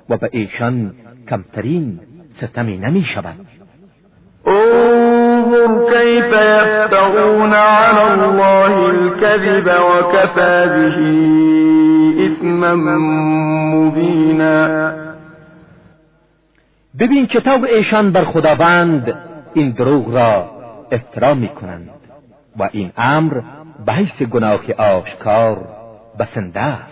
و به ایشان کمترین ستمی نمی شود انظر كيف يفترون على الله الكذب وكفى به اثما مبینا ببین کتاب ایشان بر خداوند این دروغ را افترا می کنند و این امر به حیث گناه آشکار بسنده است.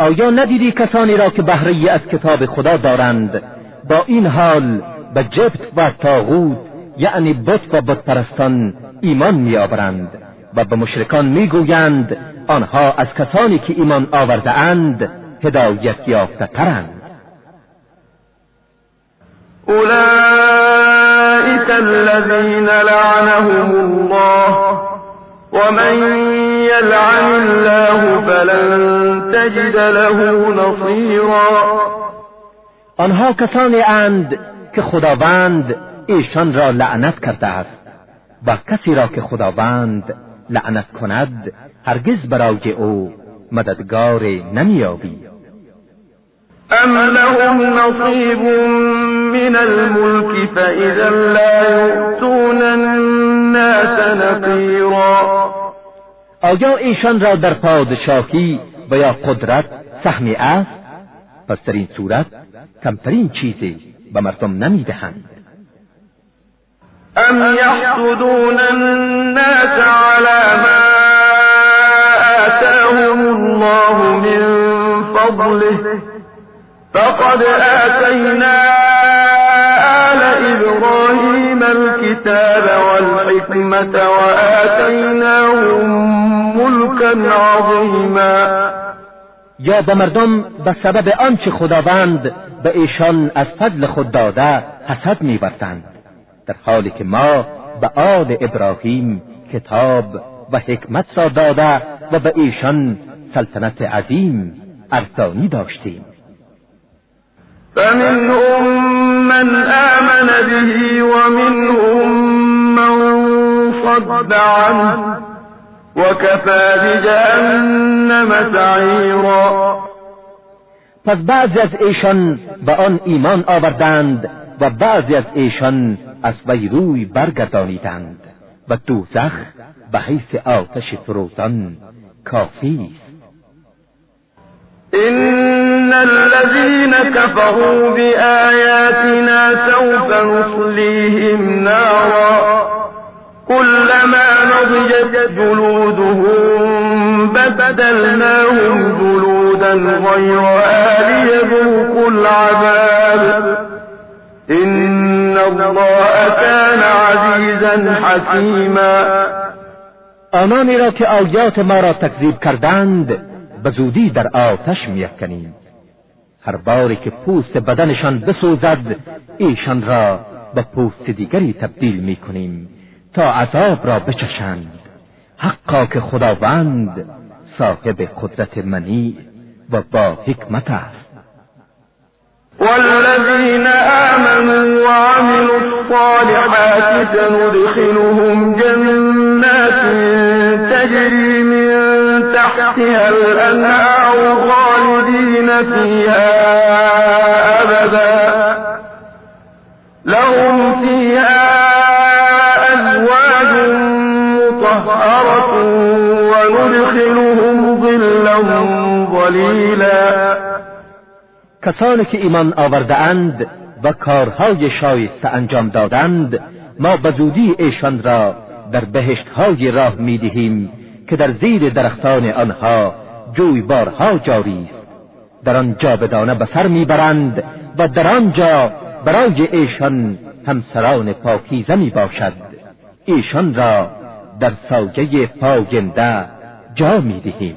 آیا ندیدی کسانی را که بهره از کتاب خدا دارند؟ با این حال به جبت و تاغوت یعنی بت و بتپرستان ایمان میآورند و به مشرکان می‌گویند آنها از کسانی که ایمان آورده اند هدایت یافته ترند. اولئك الذين لعنهم الله ومن يلعن الله فلن تجد له نصيرا. آنها کسانی اند که خداوند ایشان را لعنت کرده است و کسی را که خداوند لعنت کند هرگز برای او مددگار نمیابی ام لهم نصیب من الملك فإذا لا يؤتون الناس نقیرا آیا ایشان را در پادشاهی و یا قدرت سهمی است؟ پس در این صورت کمترین چیزی به مردم نمی‌دهند. ام یحسدون الناس على ما آتاهم الله من فضله. فقد آتينا والحكمة وآتيناهم ملكا عظيما. یا به مردم به سبب آنچه خداوند به ایشان از فضل خود داده حسد میورزند در حالی که ما به آل ابراهیم کتاب و حکمت را داده و به ایشان سلطنت عظیم ارزانی داشتیم. فمنهم من صد عنه وكفى بجهنم سعیرا پس بعضی از ایشان به آن ایمان آوردند و بعضی از ایشان از وی روی برگردانیدند. و دوزخ به حیث آتش فروزان کافی است. إن الذين كفروا بآياتنا سوف نصليهم نارا. كلما نضجت جلودهم بدلناهم جلودا غيرها ليذوقوا العذاب. إن الله كان عزيزا حكيما. آنانی را که آیات ما را تکذیب کردند به زودی در آتش میافکنیم. هر باری که پوست بدنشان بسوزد ایشان را به پوست دیگری تبدیل می‌کنیم. تا عذاب را بچشند. حقا که خداوند صاحب قدرت منی و با حکمت است. والذين آمنوا وعملوا الصالحات سندخلهم جنات تجري من تحتها الأنهار خالدين فيها کسانی که ایمان آورده اند و کارهای شایسته انجام دادند ما به زودی ایشان را در بهشت های راه می‌دهیم که در زیر درختان آنها جویبارها جاری است. در آن جاودانه به سر می‌برند و در آنجا برای ایشان همسران پاکیزه می باشد ایشان را در سایه پاینده جا می دهیم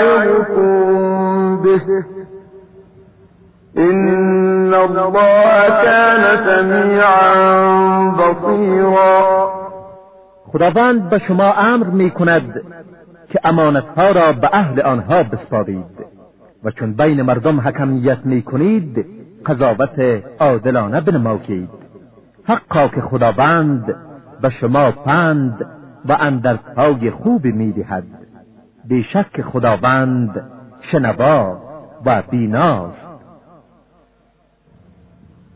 الله كان سميعا خداوند به شما امر می کند که امانتها را به اهل آنها بسپارید و چون بین مردم حکمیت می کنید قضاوت عادلانه بنمایید. حقا که خداوند به شما پند و اندرزهای خوبی می‌دهد. بیشک خداوند شنوا و بیناست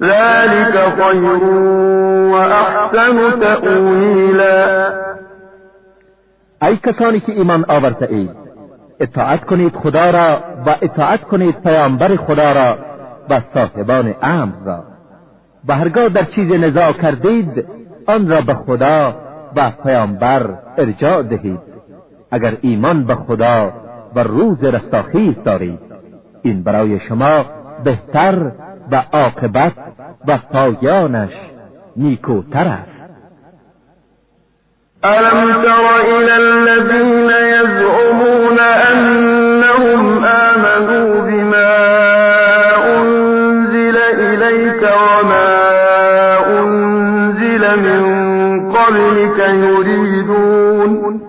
ذلك خير وأحسن تأویلا ای کسانی که ایمان آورده اید اطاعت کنید خدا را و اطاعت کنید پیامبر خدا را و صاحبان امر را. و هرگاه در چیز نزاع کردید آن را به خدا و پیامبر ارجاع دهید. اگر ایمان به خدا و روز رستاخیز دارید این برای شما بهتر و عاقبت و پایانش نیکوتر است. ألم تر إلى الذين يزعمون أنهم آمنوا بما أنزل إليك وما أنزل من قبلك يريدون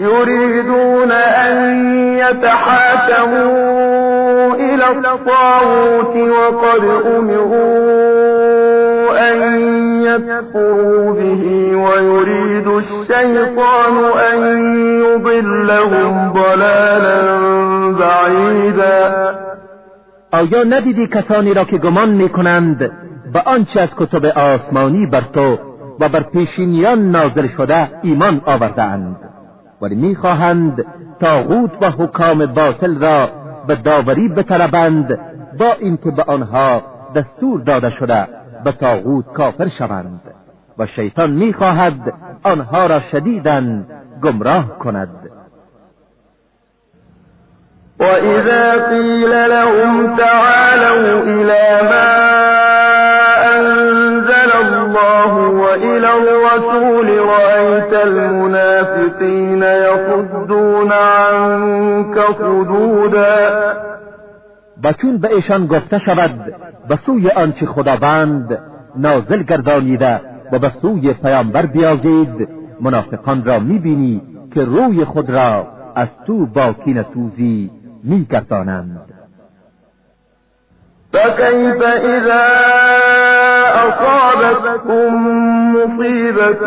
يريدون أن يتحاكموا إلى وقد أمروا أن يكفروا به ويريد الشيطان أن يضلهم ضلالا بعيدا. آیا ندیدی کسانی را که گمان می کنند به آنچه از کتب آسمانی بر تو و بر پیشینیان نازل شده ایمان آوردهاند؟ ولی می‌خواهند تاغوت و حکام باطل را به داوری بطلبند با اینکه به آنها دستور داده شده به تاغوت کافر شوند و شیطان می‌خواهد آنها را شدیدا گمراه کند. وإذا قيل لهم تعالوا إلى ما أنزل الله وإلى الرسول المنافقين يصدون عنك صدودا. و چون به ایشان گفته شود به سوی آنچه خداوند نازل گردانیده و به سوی پیامبر بیایید منافقان را می‌بینی که روی خود را از تو با کینتوزی میگردانند. فكيف إذا أصابتكم مصيبة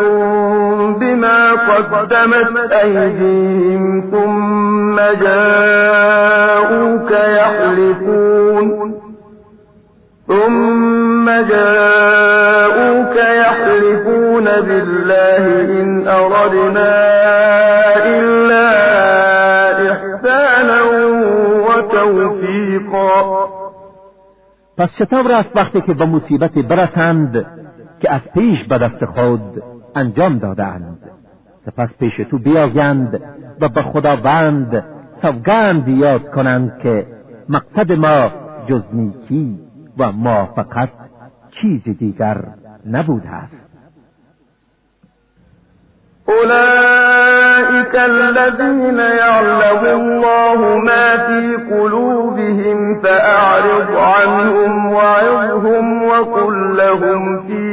بما قدمت أيديهم ثم جاءوك يحلفون. ثم جاءوك پس چطور است وقتی که به مصیبت برسند که از پیش به دست خود انجام دادند. سپس پیش تو بیایند و به خداوند سوگند یاد کنند که مقصد ما جز نیکی و موافقت چیز دیگر نبوده است. أولئك الذين يعلم الله ما في قلوبهم فأعرض عنهم وعظهم وقل لهم في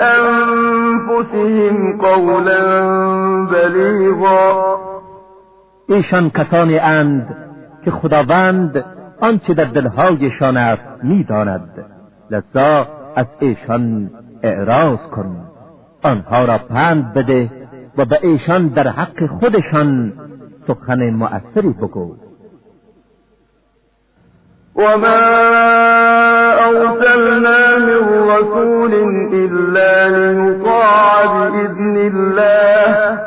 أنفسهم قولا بلیغا ایشان کسانی اند که خداوند آنچه در دلهایشان است میداند لذا از ایشان اعراض کن. آنها را پند بده و به ایشان در حق خودشان سخن مؤثری بگو. وما أرسلنا من رسول إلا ليطاع بإذن الله.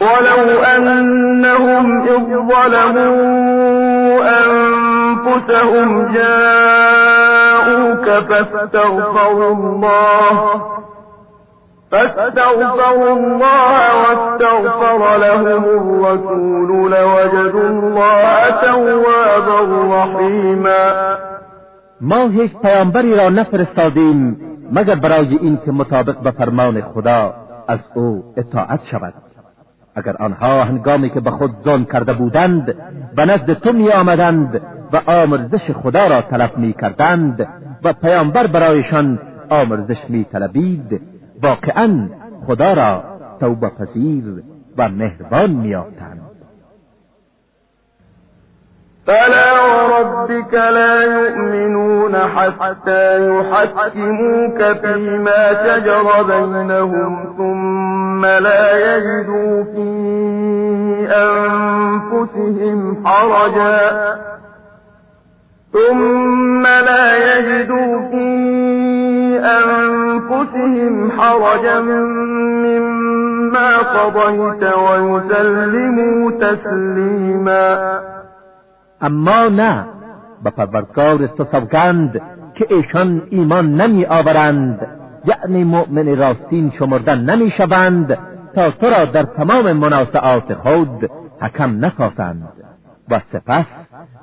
ولو أنهم إذ ظلموا أنفسهم جاءوك فاستغفروا الله. فاستغفروا الله واستغفر لهم الرسول لوجدوا الله توابا رحیما ما هیچ پیامبری را نفرستادیم مگر برای اینکه مطابق به فرمان خدا از او اطاعت شود. اگر آنها هنگامی که به خود ظلم کرده بودند به نزد تو می آمدند و آمرزش خدا را طلب می کردند و پیامبر برایشان آمرزش می طلبید واقعا خدا را توبه پذیر و مهربان می آفتند فلا وربك لا يؤمنون حتى يحكموك فيما شجر بينهم ثم لا يجدوا في أنفسهم حرجا ثم لا يجدوا في أنفسهم حرجا مما قضيت ويسلموا تسليما. اما نه به پروردگار تو سوگند که ایشان ایمان نمی آورند. یعنی مؤمن راستین شمردن نمی شوند تا تو را در تمام مناسعات خود حکم نسازند و سپس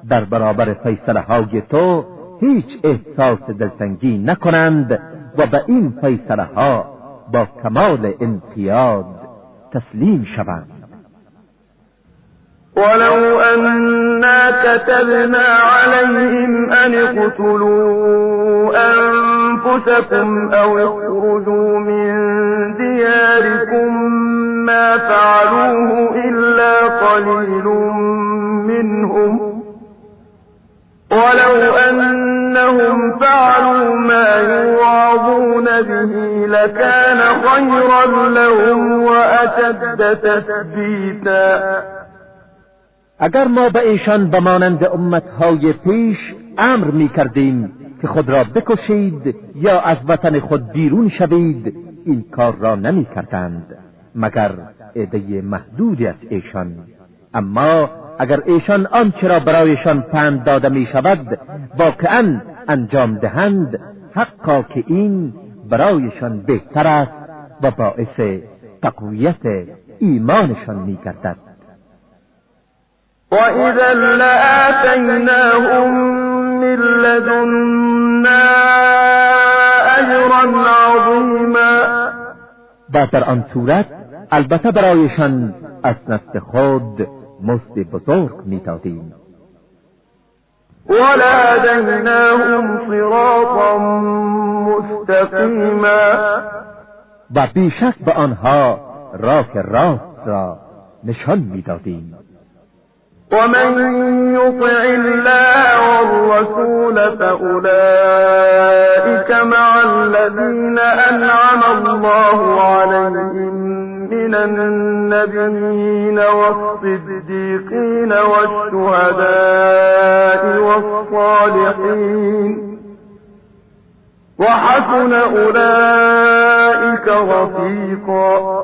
در برابر فیصله های تو هیچ احساس دلتنگی نکنند. و به این فیصله ها با کمال انقیاد تسلیم شوند. ولو أنا كتبنا عليهم أن اقتلوا أنفسكم أو اخرجوا من دياركم ما فعلوه إلا قليل منهم. ولو به لكان خيرا لهم وأشد تثبيتا اگر ما به ایشان به مانند امتهای پیش امر می کردیم که خود را بکشید یا از وطن خود بیرون شوید این کار را نمی کردند مگر عده محدودی از ایشان. اما اگر ایشان آنچه را برایشان پند داده می شود واقعا انجام دهند حقا که این برایشان بهتر است و باعث تقویت ایمانشان می گردد وإذا لآتيناهم من لدنا أجرا عظيما و در آن صورت البته برایشان از نفس خود مزد بزرگ می‌دادیم. ولهديناهم صراطا مستقیما و بیشک به آنها راه راست را نشان میدادیم. ومن يطع الله والرسول فأولئك مع الذين أنعم الله عليهم من النبيين والصديقين والشهداء والصالحين. وحسن أولئك رفيقا.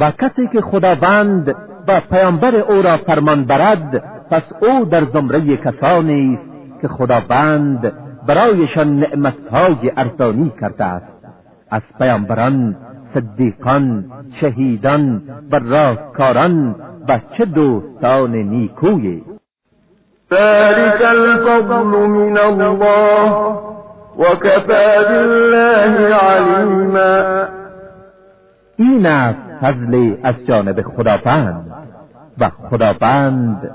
و کسی که خداوند و پیامبر او را فرمان برد پس او در زمره کسانی است که خداوند برایشان نعمتهای ارزانی کرده است. از پیامبران صدیقان شهیدان و راستکاران و چه دوستان نیکوی ذلك الفضل من الله وكفى بالله علیما این است فضل از جانب خداوند و خداوند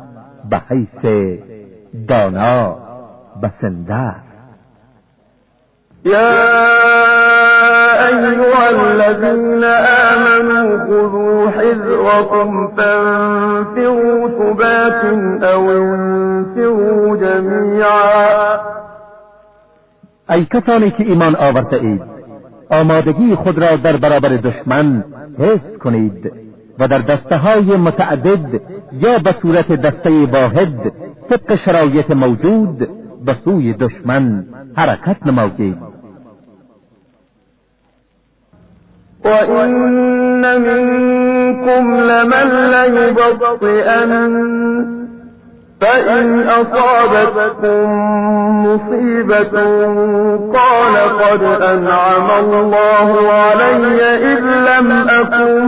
به حیث دانا بسنده است. یا ایها الذین آمنوا خذوا حذركم فانفروا ثبات او انفروا جمیعا ای کسانی که ایمان آورده اید آمادگی خود را در برابر دشمن حفظ کنید و در دسته های متعدد یا به صورت دسته واحد طبق شرایط موجود به سوی دشمن حرکت نمایید. وإن منكم لمن ليبطئن فإن أصابتكم مصيبة قال قد أنعم الله علي إذ لم أكن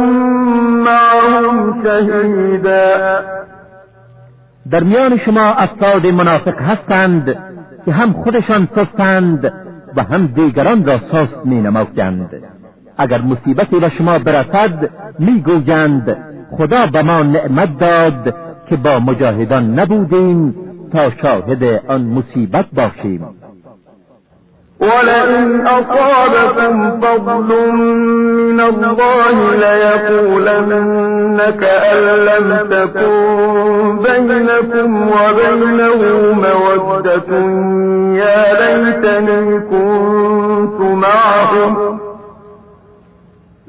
معهم شهيدا در میان شما افراد منافق هستند که هم خودشان سستند و هم دیگران را سست می نمایند اگر مصیبتی به شما برسد می‌گویند خدا به ما نعمت داد که با مجاهدان نبودیم تا شاهد آن مصیبت باشیم. ولئن أصابكم فضل من الله ليقولن كأن لم تكن بينكم وبينه مودة. يا ليتني كنت معهم.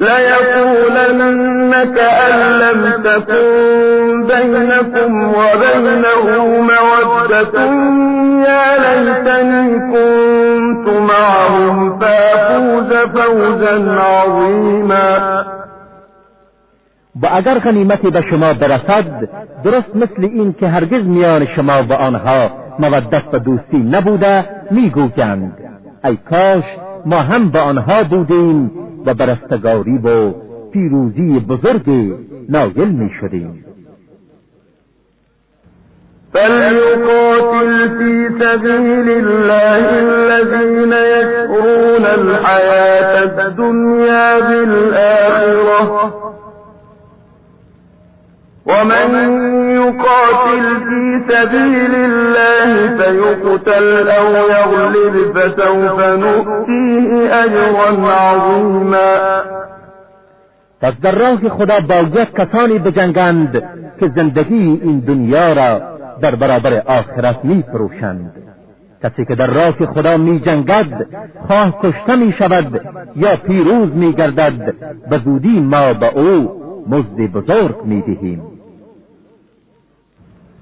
ليقولن كأن لم تكن بينكم وبينه مودة يا ليتني كنت معهم فأفوز فوزا عظيما. و اگر غنیمتی به شما برسد درست مثل این که هرگز میان شما و آنها مودت و دوستی نبوده می‌گویند ای کاش ما هم به آنها بودیم و برستگاری و پیروزی بزرگ نایل می شدیم. فليقاتل في سبيل الله الذين يشعرون الحياة الدنيا بالآخرة ومن يقاتل في سبيل الله فيقتل أو يغلب فسوف نؤتيه أجرا عظيما. پس در راه خدا باید کسانی بجنگند که زندگی این دنیا را در برابر آخرت می فروشند کسی که در راه خدا می جنگد خواه کشته می شود یا پیروز می گردد به زودی ما به او مزد بزرگ می دهیم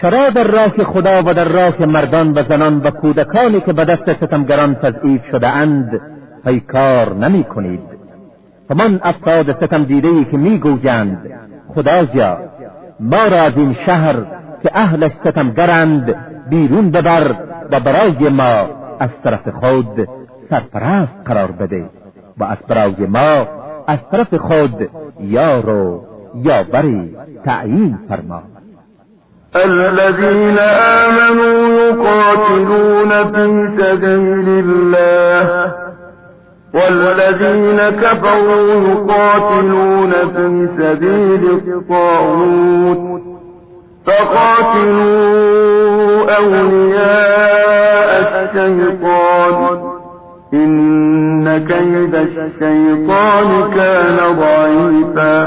چرا در راه خدا و در راه مردان و زنان و کودکانی که به دست ستمگران تضعیف شده اند پیکار نمی کنید. همان افراد ستم دیده ای که می گویند خدایا ما را از این شهر که اهلش ستمگرند بیرون ببر و برای ما از طرف خود سرپرست قرار بده و از برای ما از طرف خود یار و یاوری تعیین فرما. الذين آمنوا يقاتلون في سبيل الله والذين كفروا يقاتلون في سبيل الطاغوت فقاتلوا أولياء الشيطان. إن كيد الشيطان كان ضعيفا.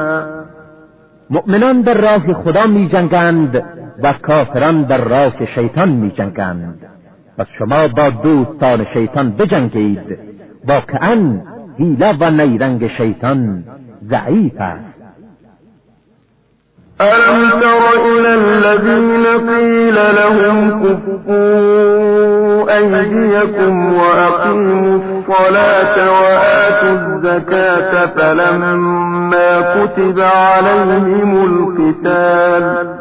مؤمنان در راه خدا می جنگند و کافران در راه شیطان می جنگند پس شما با دوستان شیطان بجنگید. واقعا حیله و نیرنگ شیطان ضعیف است. ألم تر إلى الذين قيل لهم كفوا أيديكم وأقيموا الصلاة وآتوا الزكاة فلما كتب عليهم القتال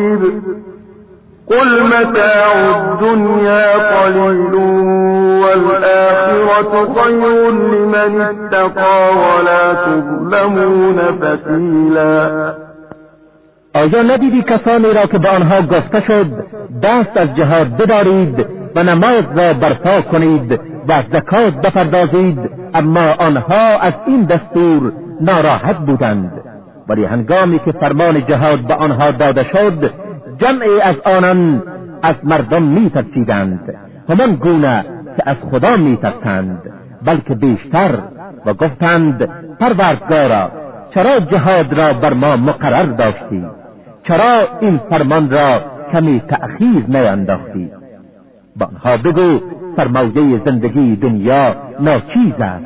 قل متاع الدنيا قليل والآخرة خير لمن اتقى ولا تظلمون فتیلا آیا ندیدی کسانی را که به آنها گفته شد دست از جهاد بدارید و نماز را برپا کنید و زکات بپردازید اما آنها از این دستور ناراحت بودند. ولی هنگامی که فرمان جهاد به آنها داده شد جمعی از آنان از مردم می ترسیدند همان گونه که از خدا می ترسند بلکه بیشتر و گفتند پروردگارا چرا جهاد را بر ما مقرر داشتی؟ چرا این فرمان را کمی تأخیر نینداختی؟ با آنها بگو سرمایه زندگی دنیا ناچیز است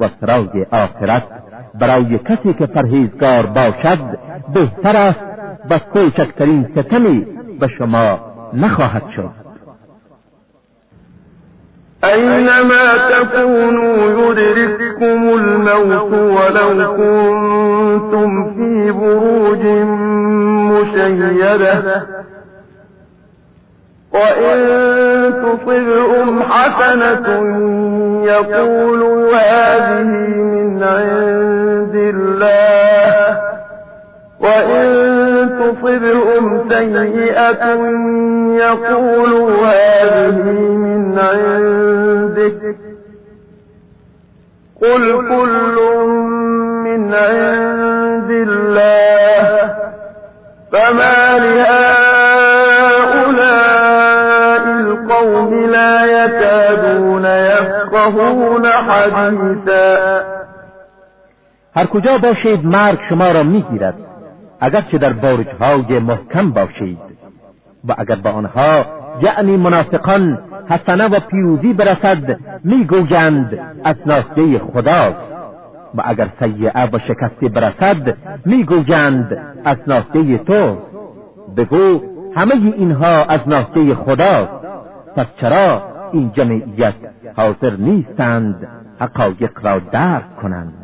و سرای آخرت برای کسی که پرهیزگار باشد بهتر است و کوچکترین ستمی به شما نخواهد شد. اینما تكونوا يدرككم الموت ولو كنتم في بروج مشيده وإن تصبهم حسنة يقولوا هذه من عند الله. وإن تصبهم سيئة يقولوا هذه من عندك. قل كل من عند الله. فما لهؤلاء القوم لا يكادون يفقهون حديثا. هر کجا باشید مرگ شما را میگیرد. اگرچه در برجهای محکم باشید. و اگر به آنها یعنی منافقان حسنه و پیروزی برسد می‌گویند از ناحیه خداست و اگر سیعه و شکستی برسد می‌گویند از ناحیه تو. بگو همه اینها از ناحیه خداست پس چرا این جمعیت حاضر نیستند حقایق را درک کنند؟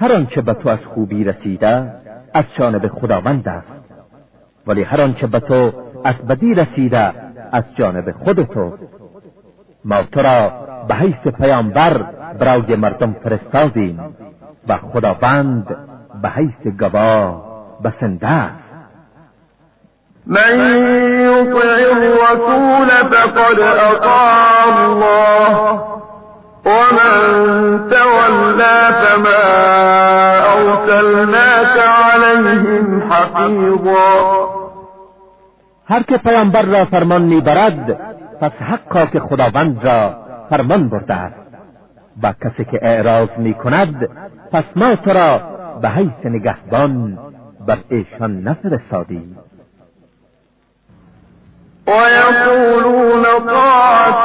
هر آنچه به تو از خوبی رسیده از جانب خداوند است. ولی هر آنچه به تو از بدی رسیده از جانب خود تو. ما تو را به حیث پیامبر برای مردم فرستادیم و خداوند به حیث گواه بسنده است. من یطع الرسول فقد اطاع الله. ومن تولى فما أرسلناك عليهم حفيظا هر که پیامبر را فرمان می‌برد پس حقا که خداوند را فرمان برده است. و کسی که اعراض می کند پس ما تو را به حیث نگهبان بر ایشان نفرستادیم ويقولون طاعة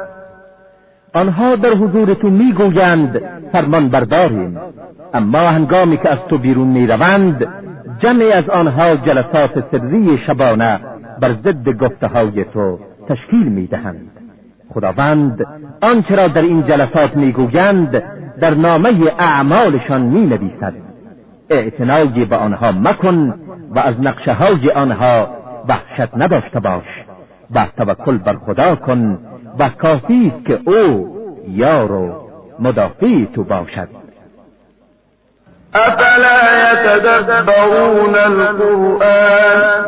آنها در حضور تو می‌گویند فرمان برداریم اما هنگامی که از تو بیرون می‌روند جمعی از آنها جلسات سری شبانه بر ضد گفته های تو تشکیل می‌دهند. خداوند آنچه را در این جلسات می‌گویند در نامه اعمالشان می نویسد اعتنایی به آنها مکن و از نقشه های آنها وحشت نداشته باش. و توکل بر خدا کن و کافی است که او یار و مدافع تو باشد. افلا يتدبرون القرآن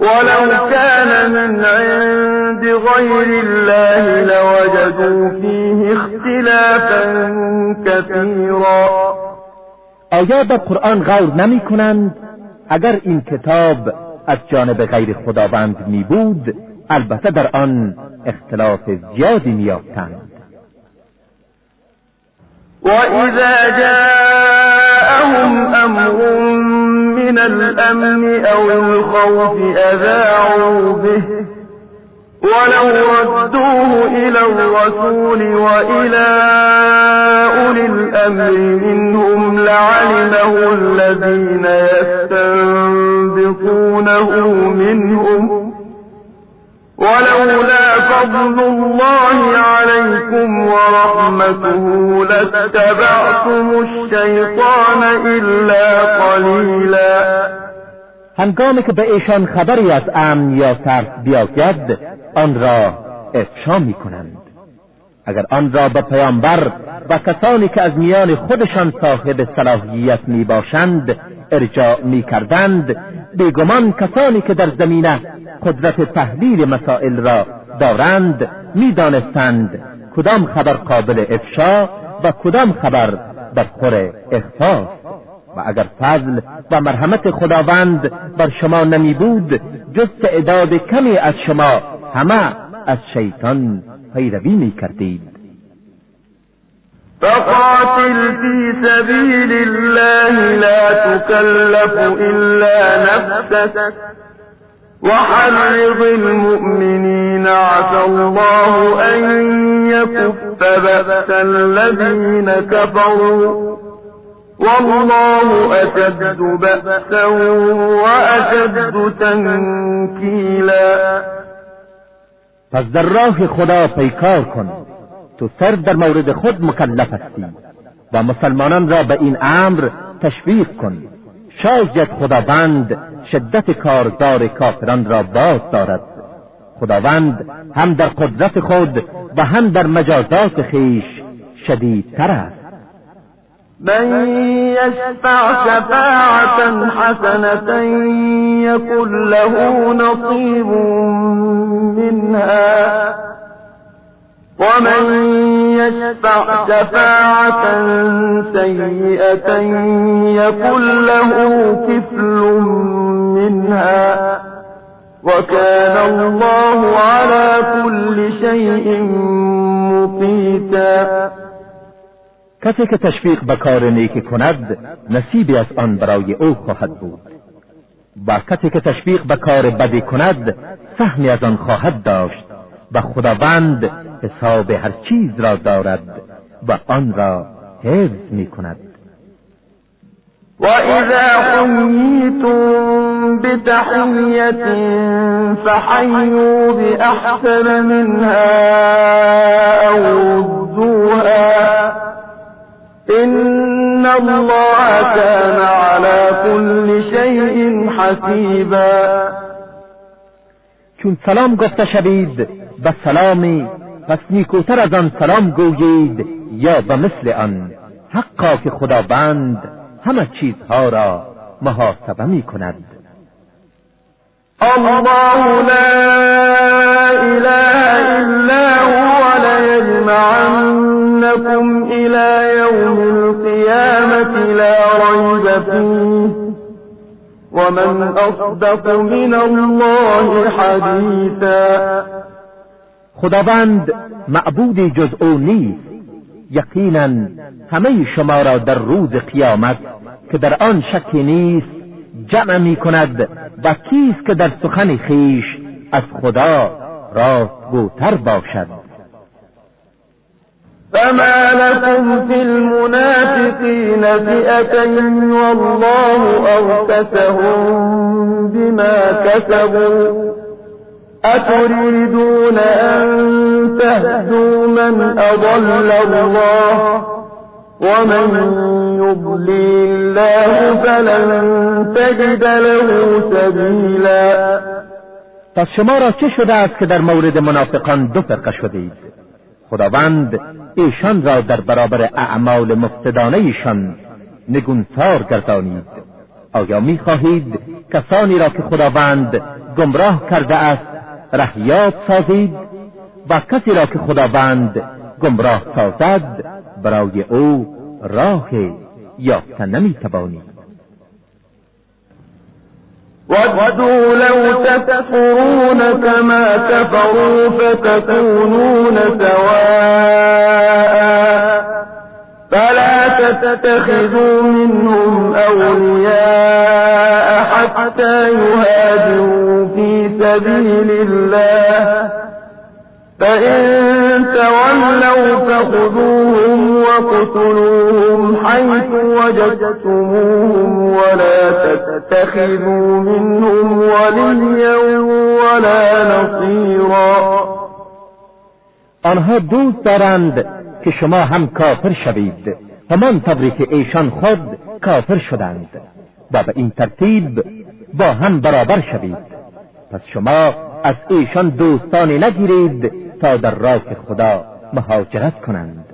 ولو كان من عند غير الله لوجدوا فيه اختلافا كثيرا آیا به قرآن غور نمی کنند؟ اگر این کتاب از جانب غیر خداوند می بود البته در آن اختلاف زیادی می یافتند و اذا جاءهم أمر من الامن أو الخوف اذاعوا به ولو ردوه إلى الرسول وإلى أولي الأمر منهم لعلمه الذين يستنبطونه منهم ولولا فضل الله عليكم ورحمته لاتبعتم الشيطان إلا قليلا. هنگامی که به ایشان خبری از امن یا ترس بیاید آن را افشا می کنند اگر آن را به پیامبر و کسانی که از میان خودشان صاحب صلاحیت می باشند ارجاع می کردند بیگمان کسانی که در زمینه قدرت تحلیل مسائل را دارند می دانستند کدام خبر قابل افشا و کدام خبر در خور اخفاست و اگر فضل و مرحمت خداوند بر شما نمی بود جز تعداد کمی از شما همه از شیطان پیروی می کردید فقاتل في سبيل الله لا تكلف إلا نفسك وحرض المؤمنين عسى الله أن يكف بأس الذين كفروا. والله أشد بأسا وأشد تنكيلا. پس در راه خدا پیکار کن تو سر در مورد خود مکلف هستی و مسلمانان را به این امر تشویق کن. شاید خداوند شدت کاردار کافران را باز دارد. خداوند هم در قدرت خود و هم در مجازات خیش شدیدتر است. من يشفع شفاعة حسنة يكن له نصيب منها. ومن يشفع شفاعة سيئة يكن له كفل منها وكان الله على كل شيء مقيتا. کسی که تشویق به کار نیکی کند نصیبی از آن برای او خواهد بود. و کسی که تشویق به کار بدی کند سهمی از آن خواهد داشت. و خداوند حساب هر چیز را دارد و آن را حفظ می کند. وإذا حييتم بتحية فحيوا بأحسن منها أو ردوها إن الله كان على كل شيء حسيبا چون سلام گفته شوید به سلامی پس نیکوتر از آن سلام گویید یا به مثل آن حقا که خداوند همه چیزها را محاسبه می کند. الله لا اله الا هو ليجمعنكم الى يوم القيامه لا ريب فيه. ومن اصدق من الله حدیثا خداوند معبودی جز او نیست. یقینا همه شما را در روز قیامت که در آن شکی نیست جمع می کند و کیست که در سخن خیش از خدا راستگوتر باشد. فما لكم في المنافقين فئتين والله أركسهم بما كسبوا أتريدون أن تهدوا من أضل الله ومن يضلل الله فلن تجد له سبيلا. پس شما را چه شده است که در مورد منافقان دو فرقه شدید؟ خداوند ایشان را در برابر اعمال مفسدانه ایشان نگونسار گردانید. آیا می‌خواهید کسانی را که خداوند گمراه کرده است رهیاب سازید و کسی را که خداوند گمراه سازد برای او راه یافته نمی‌توانید. ودوا لو تكفرون كما كفروا فتكونون سواء فلا تتخذوا منهم أولياء حتى يهاجروا في سبيل الله. فإن تولوا فخذوهم وقتلوهم حيث وجدتموهم ولا تتخذوا منهم وليا ولا نصيرا. آنها دوست دارند که شما هم کافر شوید. همان طوری که ایشان خود کافر شدند و به این ترتیب با هم برابر شوید. پس شما از ایشان دوستانی نگیرید تا در راه خدا مهاجرت کنند.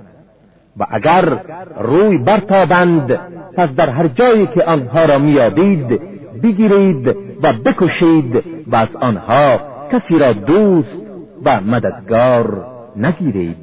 و اگر روی برتابند پس در هر جایی که آنها را میابید بگیرید و بکشید و از آنها کسی را دوست و مددگار نگیرید.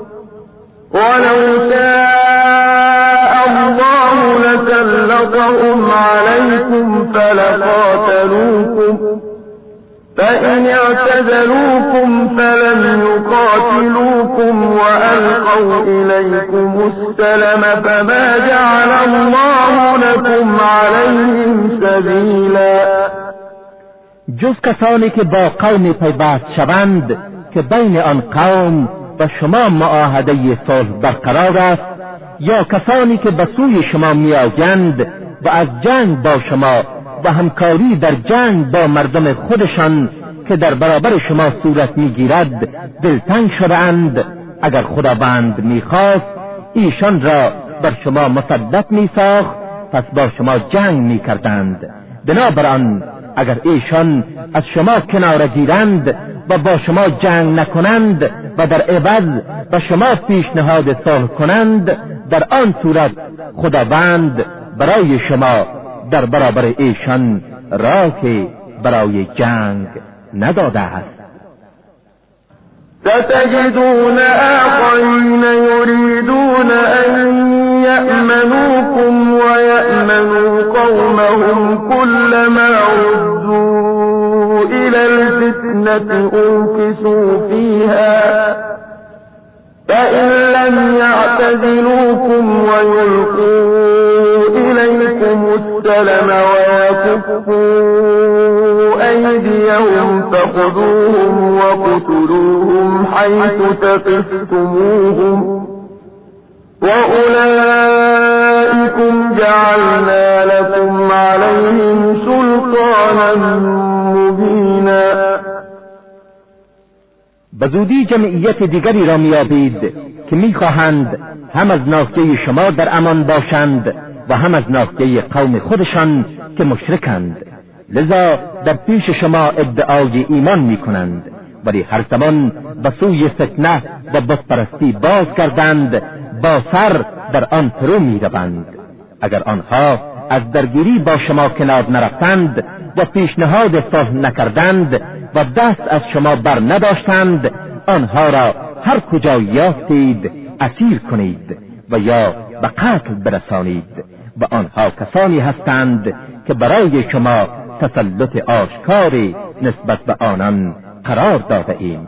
ولو شاء الله لسلطهم عليكم فلقاتلوكم فإن اعتزلوكم فلم يقاتلوكم وألقوا إليكم السلم فما جعل الله لكم عليهم سبيلا. جز کسانی که با قوم پیوست شوند که بین آن قوم و شما معاهده صلح برقرار است یا کسانی که به سوی شما میآیند و از جنگ با شما و همکاری در جنگ با مردم خودشان که در برابر شما صورت می‌گیرد دلتنگ شدهاند. اگر خداوند می‌خواست ایشان را بر شما مسدد میساخت پس با شما جنگ می‌کردند. بنابراین اگر ایشان از شما کنار گیرند و با شما جنگ نکنند و در عوض و شما پیشنهاد صلح کنند در آن صورت خداوند برای شما در برابر ایشان راه برای جنگ نداده است. ستجدون آخرین یریدون ان یأمنوکم و یأمنوا قومهم كلما ردوا إلى الفتنة أوكسوا فيها فإن لم يعتزلوكم ويلقوا إليكم السلم ويكفوا أيديهم فخذوهم وقتلوهم حيث ثقفتموهم وأولئكم جعلنا لكم عليهم سلطانا مبينا به زودی جمعیت دیگری را میابید که می‌خواهند هم از ناحیه شما در امان باشند و هم از ناحیه قوم خودشان که مشرکند. لذا در پیش شما ادعای ایمان می‌کنند. ولی هر زمان به سوی فتنه و بتپرستی باز کردند با سر در آن فرو می‌روند. اگر آنها از درگیری با شما کنار نرفتند و پیشنهاد صلح نکردند و دست از شما بر نداشتند آنها را هر کجا یافتید اسیر کنید و یا به قتل برسانید. و آنها کسانی هستند که برای شما تسلط آشکاری نسبت به آنان قرار داده ایم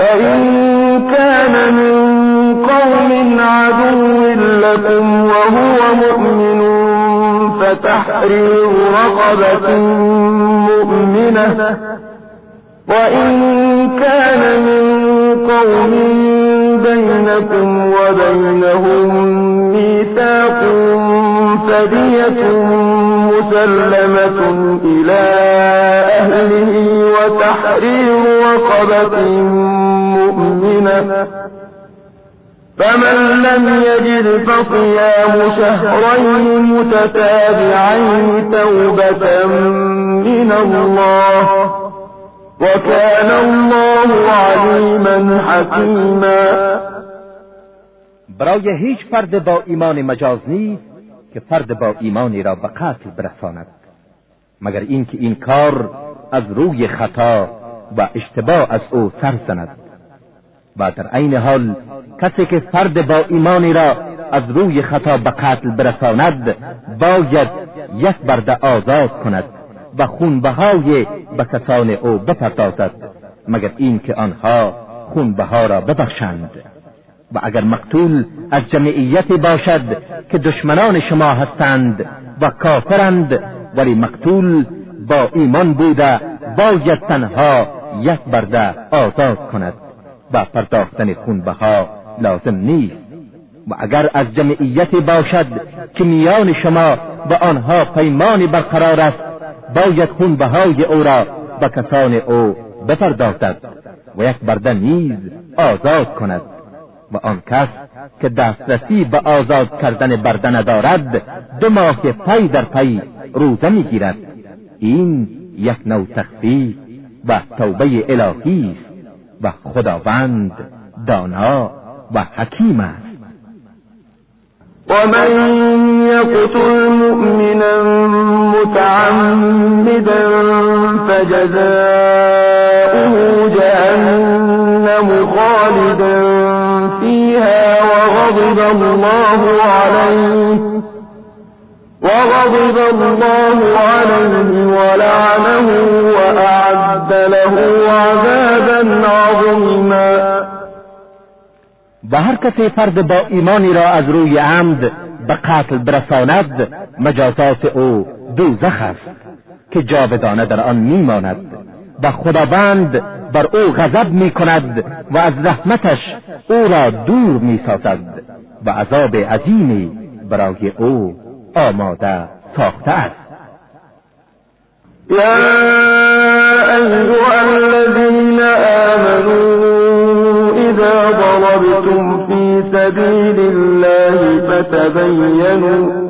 فإن كان من قوم عدو لكم وهو مؤمن رقبة مؤمنة. وإن كان من قوم بينكم وبينهم ميثاق فدية مسلمة إلى أهله وتحرير رقبة مؤمنة. فمن لم يجد فصيام شهرين متتابعين توبة من الله. وكان الله عليما حكيما. برای هیچ فرد با ایمان مجاز نیست که فرد با ایمانی را به قتل برساند. مگر اینکه این کار از روی خطا و اشتباه از او سر زند. و در عین حال کسی که فرد با ایمانی را از روی خطا به قتل برساند باید یک برده آزاد کند و خونبهای به کسان او بپردازد مگر اینکه آنها خونبها را ببخشند. و اگر مقتول از جمعیتی باشد که دشمنان شما هستند و کافرند ولی مقتول با ایمان بوده باید تنها یک برده آزاد کند و پرداختن خونبها لازم نیست. و اگر از جمعیتی باشد که میان شما به آنها پیمانی برقرار است باید خونبهای او را به کسان او بپردازد و یک برده نیز آزاد کند. و آن کس که دسترسی به آزاد کردن برده ندارد دو ماه پی در پی روزه می‌گیرد. این یک نوع تخفیف و توبه الهی است و خداوند دانا و حکیم است. ومن يقتل مؤمنا متعمدا فجزاؤه جهنم خالدا. وغضب الله عليه. وغضب الله عليه ولعنه وأعد له عذابا عظيما. و هر کسی فرد با ایمانی را از روی عمد به قتل برساند مجازات او دوزخ است که جاودانه در آن میماند. و خداوند بر او غضب می کند و از رحمتش او را دور می سازد و عذاب عظیمی برای او آماده ساخته است. يا أيها الذين آمنوا إذا ضربتم في سبيل الله فتبينوا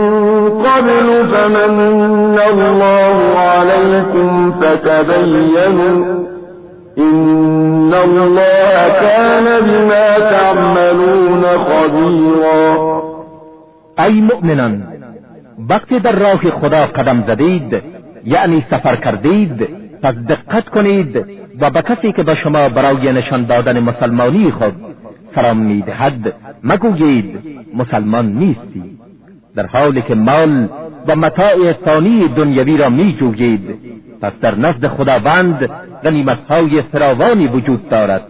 قبل فمن الله عليكم فتبينوا إن الله كان بما تعملون خبيرا. ای مؤمنان وقتی در راه خدا قدم زدید یعنی سفر کردید پس دقت کنید و به کسی که به شما برای نشان دادن مسلمانی خود سلام می‌دهد مگویید مسلمان نیستی. در حالی که مال و متاع ثانی دنیوی را می جویید پس در نزد خداوند غنیمتهای فراوانی وجود دارد.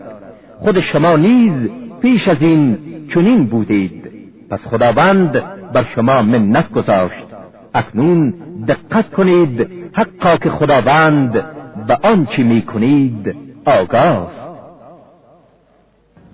خود شما نیز پیش از این چنین بودید. پس خداوند بر شما منت گذاشت. اکنون دقت کنید حقا که خداوند به آنچه می کنید آگاه.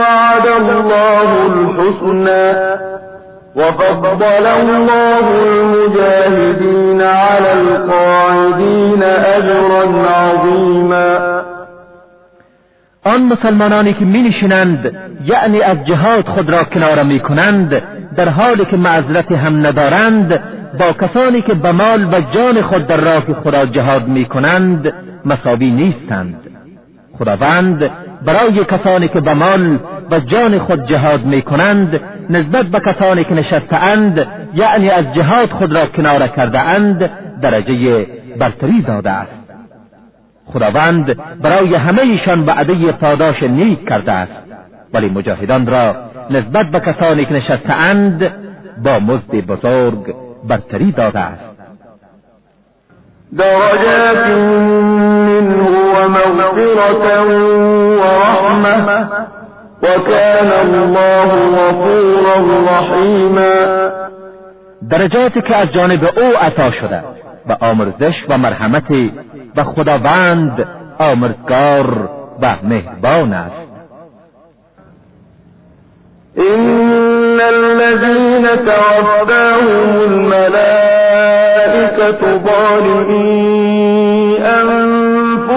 وعد الله الحسنى وفضل الله المجاهدين على القاعدين أجرا عظيما. آن مسلمانانی که می نشینند یعنی از جهاد خود را کنار می کنند در حالی که معذرت هم ندارند با کسانی که به مال و جان خود در راه خدا جهاد می کنند مساوی نیستند. خداوند برای کسانی که به مال و جان خود جهاد می کنند نسبت به کسانی که نشستهاند یعنی از جهاد خود را کنار کرده اند درجه برتری داده است. خداوند برای همه ایشان وعده پاداش نیک کرده است. ولی مجاهدان را نسبت به کسانی که نشستهاند با مزد بزرگ برتری داده است. درجات منه ومغفرة ورحمة. وكان الله غفورا رحیما درجاتی که از جانب او عطا شده و آمرزش و مرحمت و خداوند آمرزگار و مهربان است. إن الذين توفاهم الملائكة ظالمي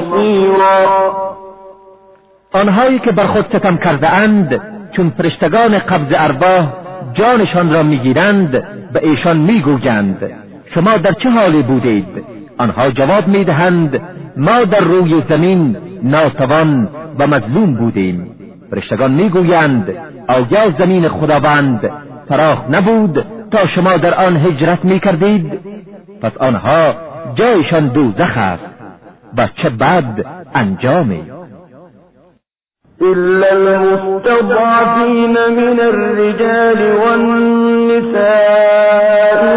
مصيرا آنهایی که بر خود ستم کرده اند چون فرشتگان قبض ارباه جانشان را می‌گیرند به ایشان می‌گویند شما در چه حالی بودید؟ آنها جواب می‌دهند ما در روی زمین ناتوان و مظلوم بودیم. فرشتگان می‌گویند آیا زمین خداوند فراخ نبود تا شما در آن هجرت می‌کردید؟ پس آنها جایشان دوزخ است. و چه بد انجامی إلا المستضعفين من الرجال والنساء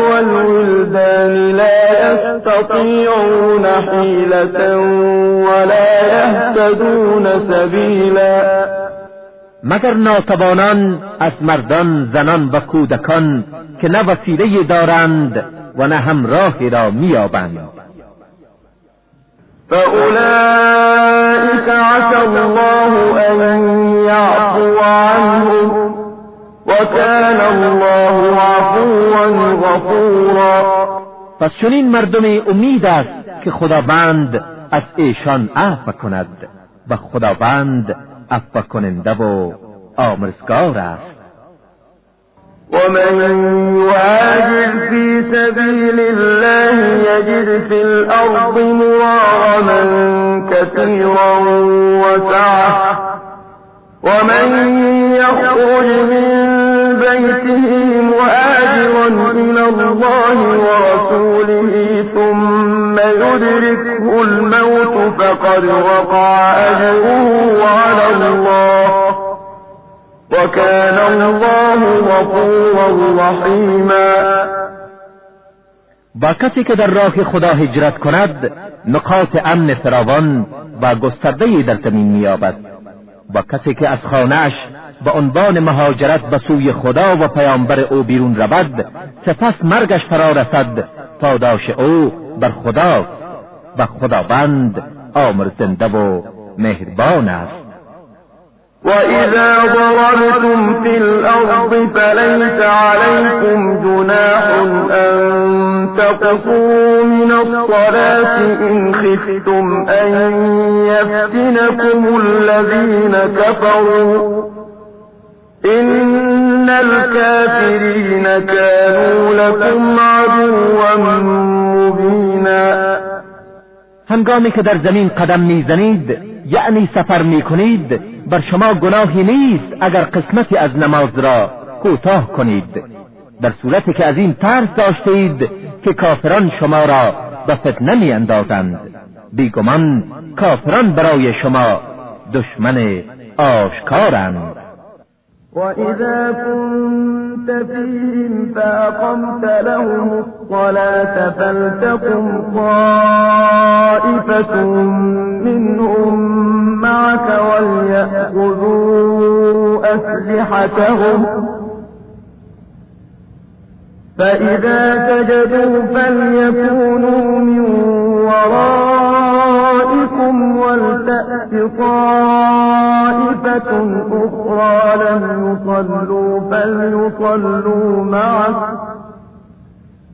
والولدان لا يستطيعون حيلة ولا يهتدون سبيلا. مگر ناتوانان از مردان زنان و کودکان که نه وسیله دارند و نه هم راهی را میابند فأولئك عسى الله أن يعفو عنهم وكان الله عفوا غفورا. پس چنین مردمی امید است که خداوند از ایشان عفو کند و خداوند عفو کننده و آمرزگار است. ومن يهاجر في سبيل الله يجد في الأرض مراغما كثيرا وسعة. ومن يخرج من بيته مهاجرا إلى الله ورسوله ثم يدركه الموت فقد وقع أجره على الله. وكان الله غفورا رحیما با کسی که در راه خدا هجرت کند نقاط امن فراوان و گسترده در زمین مییابد. و کسی که از خانهاش به عنوان مهاجرت به سوی خدا و پیامبر او بیرون رود سپس مرگش فرا رسد پاداش او بر خدا و خداوند آمرزنده و مهربان است. وإذا ضربتم في الأرض فليس عليكم جناح أن تقصروا من الصلاة إن خفتم أن يفتنكم الذين كفروا إن الكافرين كانوا لكم عدوا مبینا هنگامی که در زمین قدم میزنید یعنی سفر میکنید بر شما گناهی نیست اگر قسمتی از نماز را کوتاه کنید. در صورتی که از این ترس داشتید که کافران شما را به فتنه میاندازند. بیگمان کافران برای شما دشمن آشکارند. وإذا كنت فيهم فأقمت لهم الصلاة فلتقم طائفة منهم معك وليأخذوا أسلحتهم. فإذا سجدوا فليكونوا من ورائكم ولتأت طائفة أخرى لم يصلوا فليصلوا معك.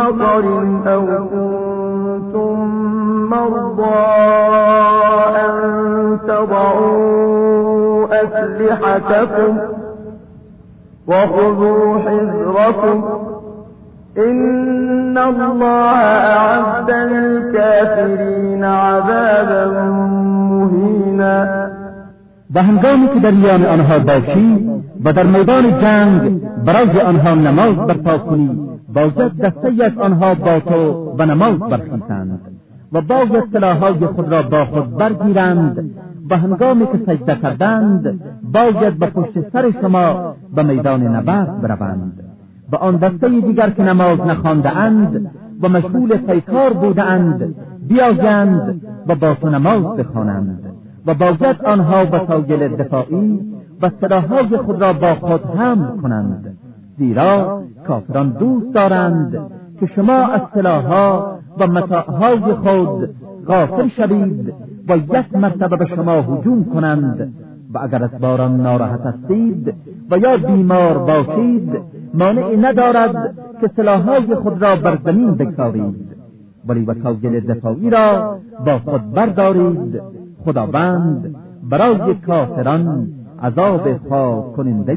مطر أو كنتم مرضى أن تضعوا أسلحتكم وخذوا حذركم إن الله أعد للكافرين عذابا مهينا. و هنگامی که در میان آنها باشی و در میدان جنگ برای آنها نماز برپا کنی. باید دسته از آنها با تو و نماز برخیزند و باید سلاحهای خود را با خود برگیرند و هنگامی که سجده کردند باید به پشت سر شما به میدان نبرد بروند. و آن دسته دیگر که نماز نخوانده اند و مشغول پیکار بوده اند بیایند و با تو نماز بخوانند و باید آنها وسایل دفاعی و سلاحهای خود را با خود حمل کنند. زیرا کافران دوست دارند که شما از سلاحها و متاعهای خود غافل شوید و یک مرتبه به شما هجوم کنند و اگر از باران ناراحت هستید و یا بیمار باشید مانعی ندارد که سلاحهای خود را بر زمین بگذارید. ولی وسایل دفاعی را با خود بردارید. خداوند برای کافران عذاب خواه کننده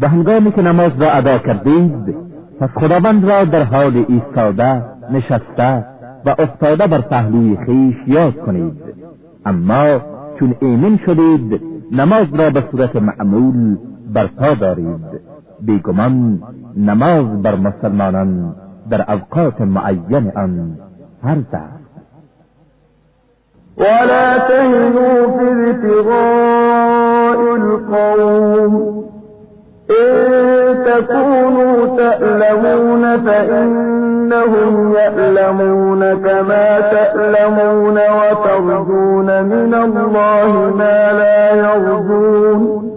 و هنگامی که نماز را ادا کردید پس خداوند را در حال ایستاده نشسته و افتاده بر پهلوی خیش یاد کنید. اما چون ایمن شدید نماز را به صورت معمول برپا دارید. بیگمان نماز بر مسلمانان در اوقات معین آن فرض است. ولا تهنوا في ابتغاء القوم إن تكونوا تألمون فإنهم يألمون كما تألمون وترجون من الله ما لا يرجون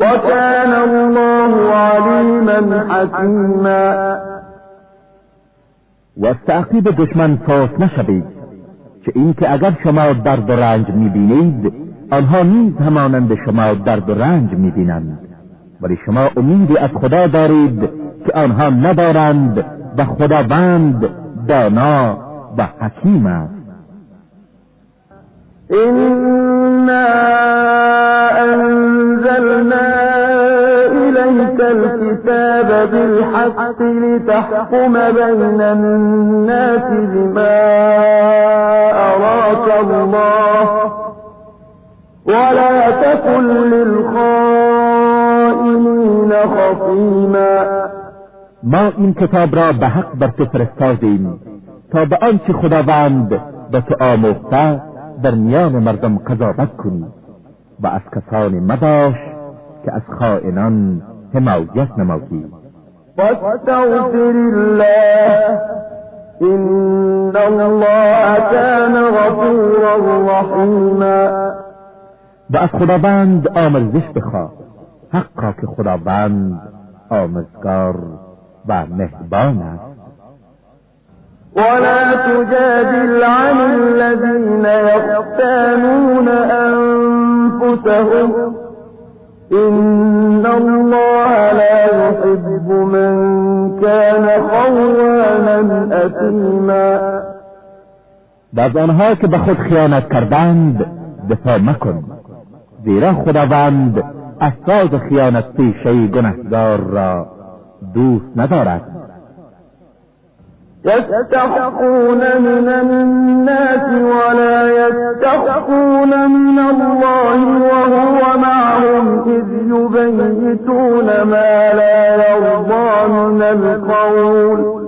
وكان الله عليما حكيما و دشمن فاس نشوید که اینکه اگر شما درد و رنج می‌بینید آنها نیز همانند شما درد و رنج می‌بینند. ولی شما امیدی از خدا دارید که آنها ندارند و خداوند دانا و حکیم است. إنا أنزلنا إليك الكتاب بالحق لتحكم بين الناس بما أراك الله ولا تكن للخائنين خصيما. ما این کتاب را به حق بر تو فرستادیم تا به آنچه خداوند به تو آموخته در میان مردم قضاوت کنی و از کسانی مباش که از خائنان حمایت نمایی. واستغفر الله. إن الله كان غفورا رحيما. و از خداوند آمرزش بخواه. حقا که خداوند آمرزگار و مهربان است. ولا تجادل عن الذين يختانون أنفسهم. إن الله لا يحب من كان خوانا أثيما. و از آنها که به خود خیانت کردند دفاع مکن. زیرا خداوند أساس خیانت پیشه گنهدار را دوست ندارد. يستحقون من الناس ولا يستحقون من الله وهو معهم إذ يبيتون ما لا يرضى من القول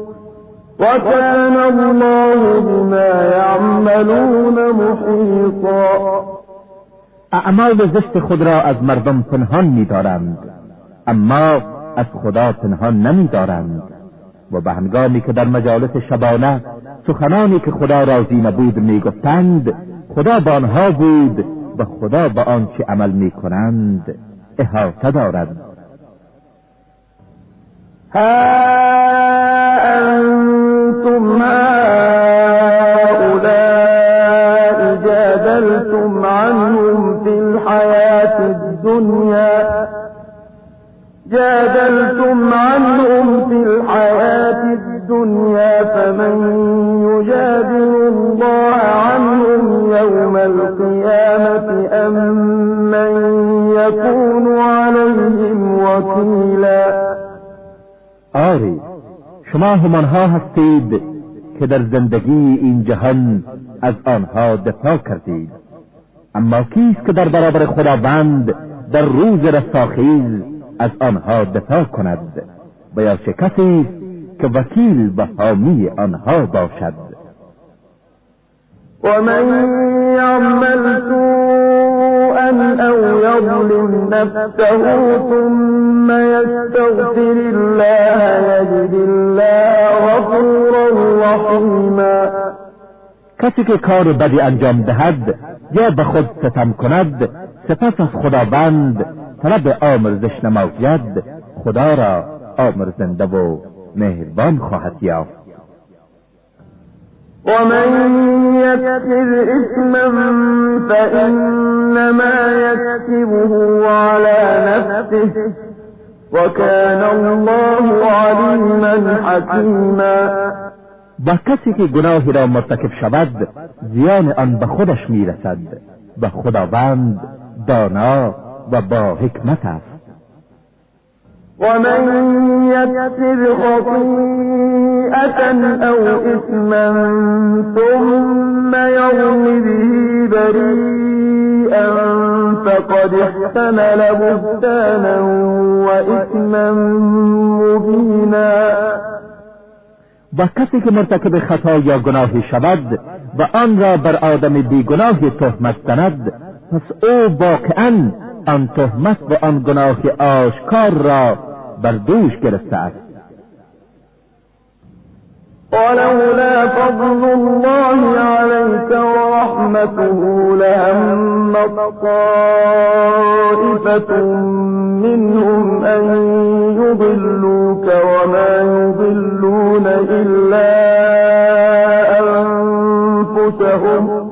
وكان الله بما يعملون محيطا اعمال زشت خود را از مردم پنهان می‌دارند اما از خدا پنهان نمی‌دارند. و به هنگامی که در مجالس شبانه سخنانی که خدا راضی نبود می‌گفتند خدا با آنها بود و خدا به آنچه عمل می‌کنند احاطه دارد. ها أنتم هؤلاء الحياة الدنيا. جادلتم عنهم في الحياة الدنيا فمن يجادل الله عنهم يوم القيامة أم من يكون عليهم وكيلا. آری شما همانها هستید که در زندگی این جهان از آنها دفاع کردید. اما کیست که در برابر خداوند در روز رستاخیز از آنها دفاع کند و یا چه کسی که وکیل و حامی آنها باشد. ومن يعمل سوءا أو يظلم نفسه ثم يستغفر الله يجد الله غفورا رحيما. کسی که کار بدی انجام دهد یا به خود ستم کند سپس از خداوند طلب آمرزش نماید خدا را آمرزنده و مهربان خواهد یافت. ومن يكسب إثما فإنما يكسبه على نفسه وكان الله عليما حكيما. و کسی که گناهی را مرتکب شود زیان آن به خودش می‌رسد. و خداوند دانا و با حکمت است. ومن يكسب خطيئة أو إثما ثم يرم به بريئا فقد احتمل بهتانا وإثما مبينا. و کسی که مرتکب خطا یا گناهی شود و آن را بر آدم بیگناهی تهمت زند پس او واقعا آن تهمت و آن گناه آشکار را بر دوش گرفته است. ولولا فضل الله عليك ورحمته لهم طائفة منهم أن يضلوك وما يضلون إلا أنفسهم.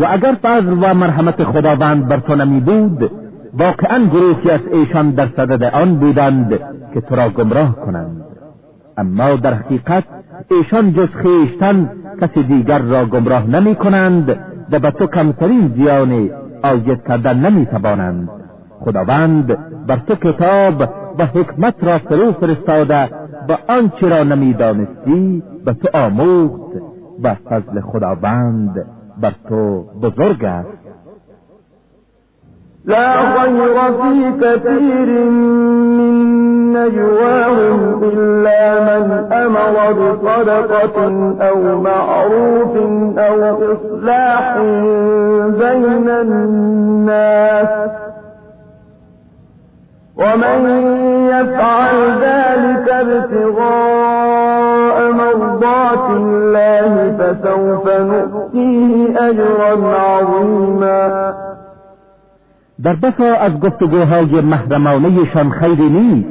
و اگر فضل و مرحمت خداوند بر تو نمی بود واقعا گروهی از ایشان در صدد آن بودند که تو را گمراه کنند. اما در حقیقت ایشان جز خیشتن کسی دیگر را گمراه نمی کنند و به تو کمترین زیان آید کردن نمی توانند خداوند بر تو کتاب و حکمت را فرو فرستاده و آنچه را نمی‌دانستی به تو آموخت و فضل خداوند بر تو بزرگ است لا خیر فی كثير من نجواهم إلا من أمر بصدقة أو معروف أو إصلاح بين الناس. ومن يفعل ذلك ابتغاء مرضات الله فسوف نؤتيه أجرا عظيما. در بسا از گفتگوهای محرمانهشان خیری نیست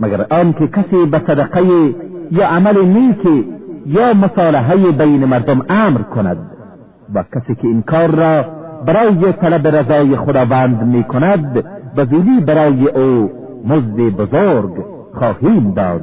مگر آن که کسی به صدقه یا عمل نیکی یا مصالحه بین مردم امر کند و کسی که این کار را برای طلب رضای خداوند می کند زودی برای او مزد بزرگ خواهیم داد.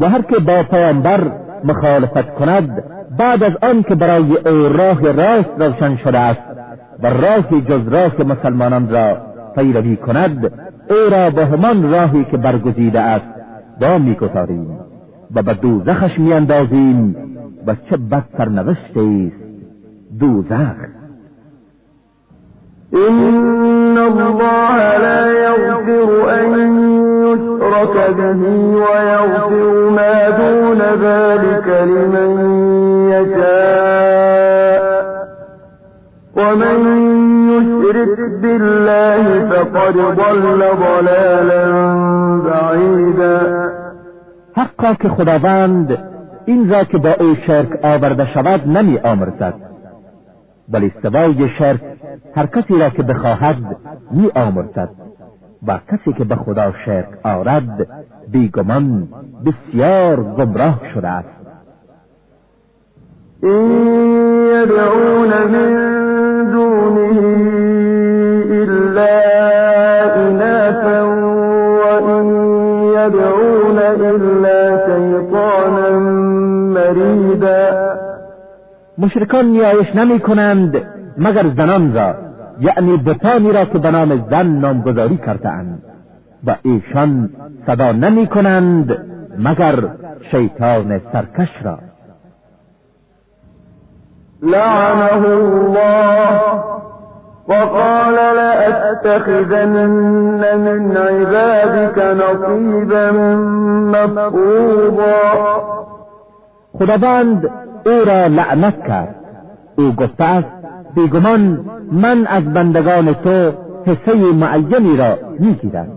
و هر که با پیامبر مخالفت کند بعد از آن که برای او راه راست روشن شده است و راه جز راه مسلمانان را پیروی کند او را به همان راهی که برگزیده است با می‌گذاریم و به دوزخش میاندازیم و چه بد سرنوشتی است دوزخ. إن الله لا يغفر أن يشرك به ويغفر ما دون ذلك لمن يشاء. ومن يشرك بالله فقد ضل ضلالا بعيدا. حقا که خداوند این را که با او شرک آورده شود نمی آمرزد. ولی سوای شرک هر کسی را که بخواهد می آمرزد. و کسی که به خدا شرک آرد بیگمان بسیار گمراه شده است. این یدعون من دونه الا اناثا و یدعون الا شیطانا مریدا. مشرکان نیایش نمی کنند مگر زنان را. یعنی بتانی را که به نام زن نامگذاری کرده اند و ایشان صدا نمی کنند مگر شیطان سرکش را. لعنه الله وقال لأتخذن من عبادك نصيبا مفروضا. خداوند او را لعنت کرد. او گفته است بیگمان من از بندگان تو حصه معینی را می‌گیرم.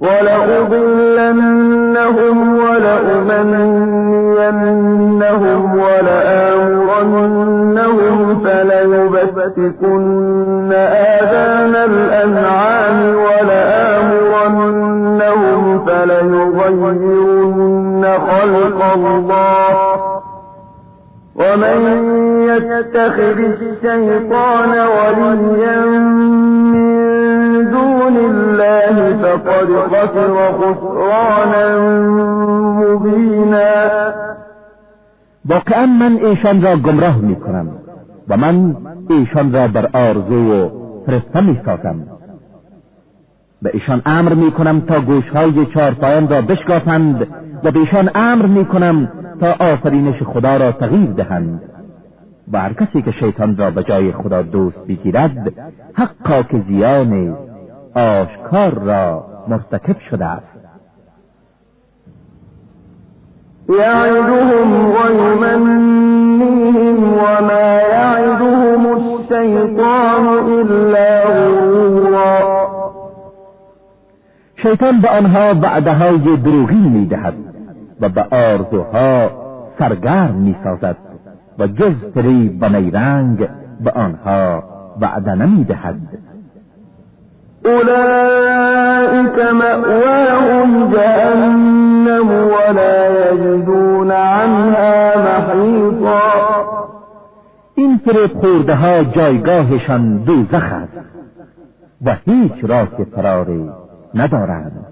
ولأضلنهم ولأمنينهم ولآمرنهم فليبتكن آذان الأنعام ولآمرنهم فليغيرن خلق الله. ومن يتخذ الشيطان وليا من دون الله فقد خسر خسرانا مبینا واقعا من ایشان را گمراه می کنم و من ایشان را بر آرزو و فرسته می به ایشان امر می کنم تا گوشهای چارپایان را بشکافند و به ایشان امر می کنم تا آفرینش خدا را تغییر دهند. و هر کسی که شیطان را به جای خدا دوست بگیرد حقا که زیان آشکار را مرتکب شده است. یعدهم و یمنیهم و ما یعدهم الشیطان الا غرورا. شیطان به آنها وعدههای دروغی می‌دهد. و به آرزوها سرگرم می‌سازد و جز فریب و نیرنگ به آنها وعده نمی‌دهد. اولئك مأواهم جهنم ولا یجدون عنها محیطا. این فریب خورده ها جایگاهشان دوزخ است و هیچ راه فراری ندارند.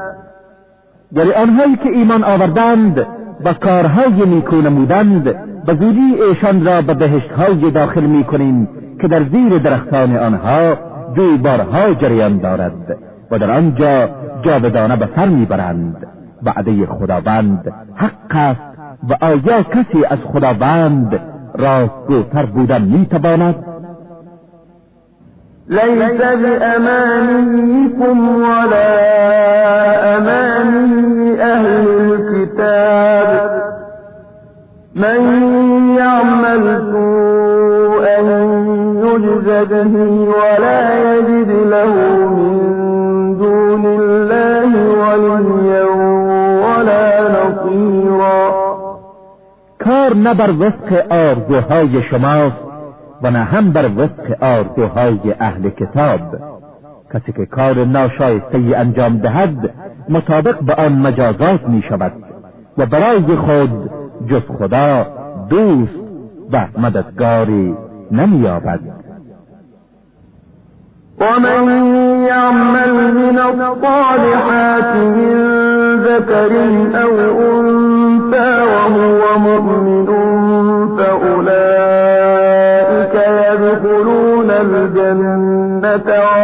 یعنی آنهایی که ایمان آوردند و کارهای نیکو نمودند به زودی ایشان را به بهشتهای داخل می‌کنیم که در زیر درختان آنها جویبارها جریان دارد و در آنجا جاودانه به سر می‌برند. وعده خداوند حق است و آیا کسی از خداوند راستگوتر بودن می‌تواند؟ ليس بأمانيكم ولا أماني أهل الكتاب. من يعمل سوءا يجز به ولا يجد له من دون الله وليا ولا نصيرا. کار نه بر وفق آرزوهای شماست. و نه هم بر وفق آرزوهای اهل کتاب. کسی که کار ناشایسته انجام دهد مطابق به آن مجازات می شود و برای خود جز خدا دوست و مددگاری نمییابد. ومن يعمل من الصالحات من ذكر أو أنثى وهو مؤمن فأولئك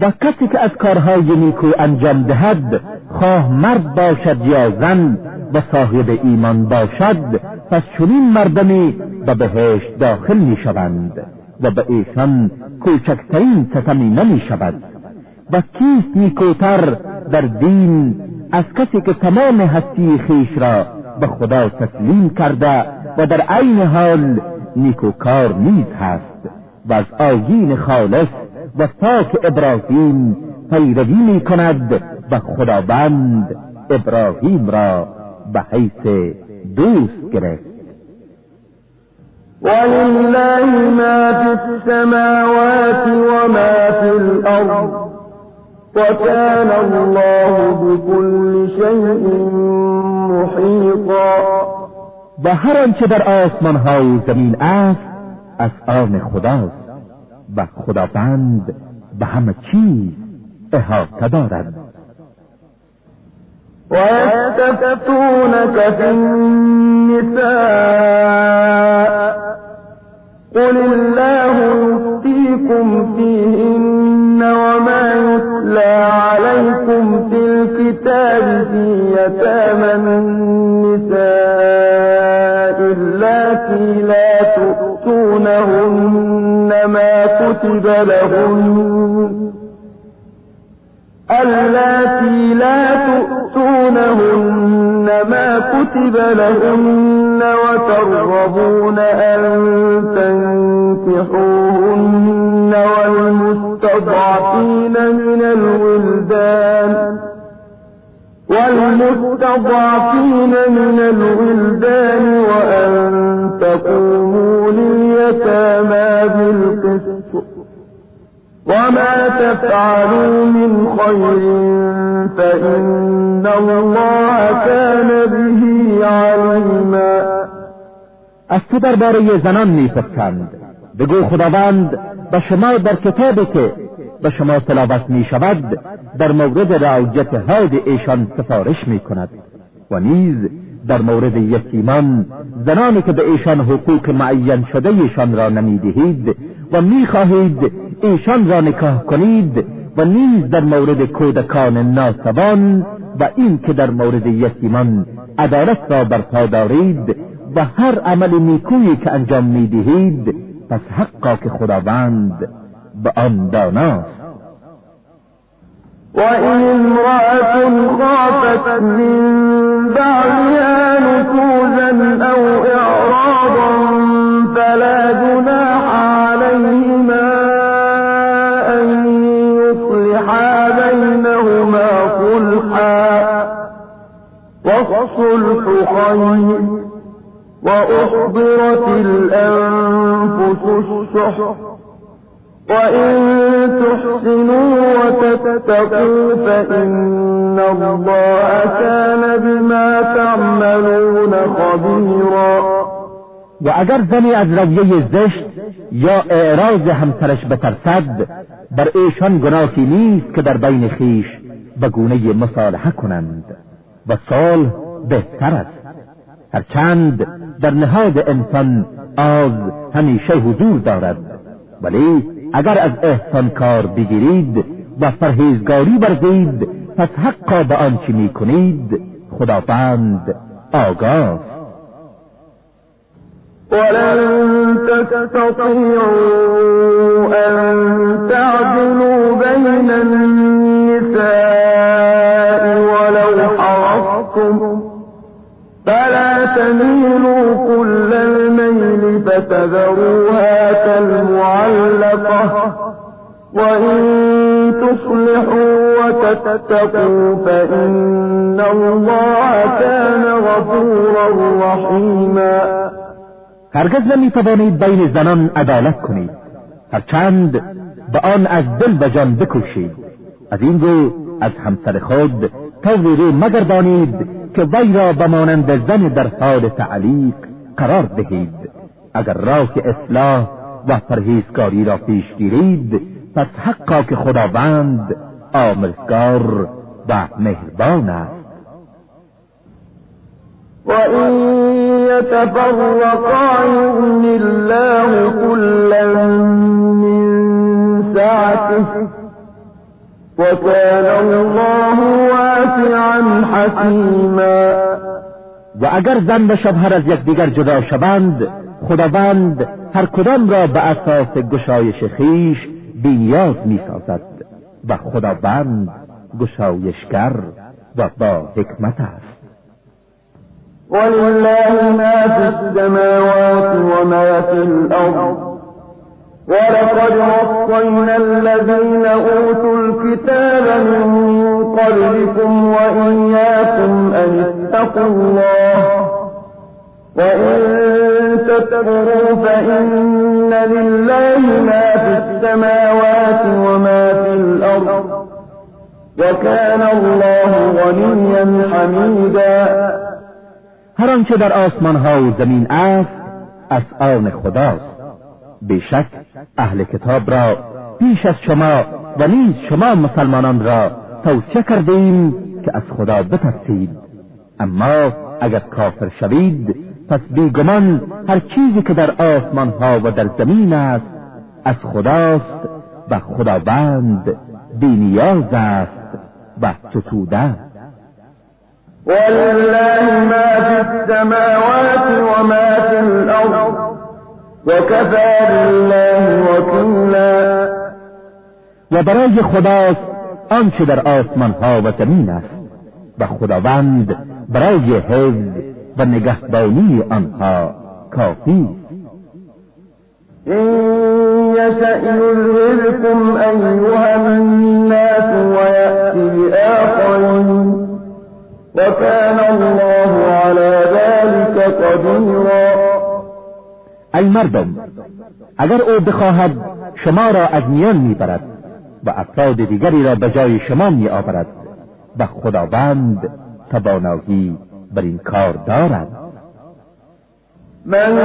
و کسی که از کارهای نیکو انجام دهد خواه مرد باشد یا زن و صاحب ایمان باشد پس چنین مردمی به بهشت داخل می شوند و به ایشان کوچکترین ستمی نمی شود و کیست نیکوتر در دین از کسی که تمام هستی خیش را به خدا تسلیم کرده و در عین حال نیکوکار نیز هست و از آیین خالص و پاک ابراهیم پیروی می کند و خداوند ابراهیم را به حیث دوست گرفت. ولله ما في السماوات وما في الأرض وكان الله بكل شيء محيطا و هر آنچه در آسمان های زمین است از آن خداست. و خداوند به همه چیز احاطه دارد. ويستفتونك في النساء قل الله يفتيكم فيهن وما يتلى عليكم في الكتاب في يتامى النساء اللاتي لا تؤتونهن ما كتب لهن اللاتي لا تؤتونهن ما كتب لهن وترغبون أن تنكحوهن والمستضعفين من الولدان والمستضعفين من الولدان وأن تقوموا لليتامى بالقسط. وما تفعلوا من خير فإن الله كان به عليما. از تو درباره زنان میپرسند بگو خداوند به شما در کتابی که به شما تلاوت می شود در مورد رعایت حاد ایشان سفارش می کند و نیز در مورد یتیمان زنانی که به ایشان حقوق معین شده ایشان را نمی‌دهید و می‌خواهید ایشان را نکاح کنید و نیز در مورد کودکان ناسوان و این که در مورد یتیمان عدالت را برپا دارید و هر عمل نیکویی که انجام می‌دهید پس حقا که خداوند به آن داناست وإن امرأة خافت من بعدها نشوزا أو إعراضا فلا جناح عليهما أن يصلحا بينهما صلحا. والصلح خير وأحضرت الأنفس الشح وإن تحسنوا وتتقوا فإن الله كان بما تعملون خبيرا. و اگر زنی از رویه زشت یا اعراض همسرش بترسد بر ایشان گناهی نیست که در بین خیش به گونه مصالحه کنند و صلح بهتر است. هرچند در نهاد انسان آز همیشه حضور دارد ولی اگر از احسان کار بگیرید و پرهیزگاری ورزید پس حقا به آنچه می کنید خداوند آگاه. ولن تستطيعوا أن تعدلوا بين النساء ولو حرصتم. فلا تميلوا كل الميل فتذروها كالمعلقة. وإن تصلحوا وتتقوا فإن الله كان غفورا رحيما. هرگز نمی توانید بین زنان عدالت کنید. هرچند به آن از دل به جان بکوشید. از این رو از همسر خود طوری مگردانید. که وی را به مانند زن در حال تعلیق قرار دهید. اگر راه اصلاح و پرهیزکاری را پیش گیرید پس حقا که خداوند آمرزگار و مهربان است. وإن يتفرقا يغن الله كلا من سعته وكان الله واسعا حكيما و اگر زن و شوهر از یکدیگر جدا شوند خداوند هر کدام را به اساس گشایش خیش بینیاز می سازد و خداوند گشایشگر و با حکمت است. ولله ما في السماوات وما في الأرض ولقد وصينا الذين أوتوا الكتاب من قبلكم وإياكم أن اتقوا الله وإن تكفروا فإن لله ما في السماوات وما في الأرض وكان الله غنيا حميدا هر آنچه در آسمان ها و زمین است از آن خداست. بیشک اهل کتاب را پیش از شما و نیز شما مسلمانان را توصیه کردیم که از خدا بترسید. اما اگر کافر شوید پس بیگمان هر چیزی که در آسمان ها و در زمین است از خداست و خداوند بینیاز است و ستوده ولله ما في السماوات وما في الأرض وكفى بالله وكيلا. و برای خداست آنچه در آسمان ها و زمین است. و خداوند برای حفظ و نگهبانی آنها کافی إن يشأ يذهبكم أيها الناس ويأتي بآخرين. وكان الله على ذلك قديرا. ای مردم اگر او بخواهد شما را از میان می‌برد و افراد دیگری را به جای شما می آورد و خداوند توانایی بر این کار دارد. من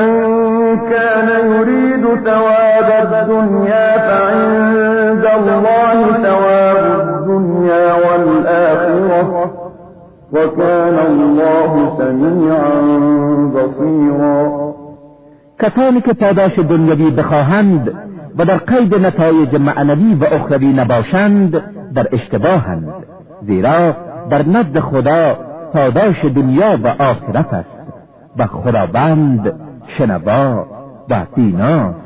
كان يريد ثواب الدنيا فعند الله ثواب الدنيا والآخرة وكان الله سميعا بصيرا کسانی که پاداش دنیوی بخواهند و در قید نتایج معنوی و اخروی نباشند در اشتباهند زیرا در نزد خدا پاداش دنیا و آخرت است و خداوند شنوا و بیناست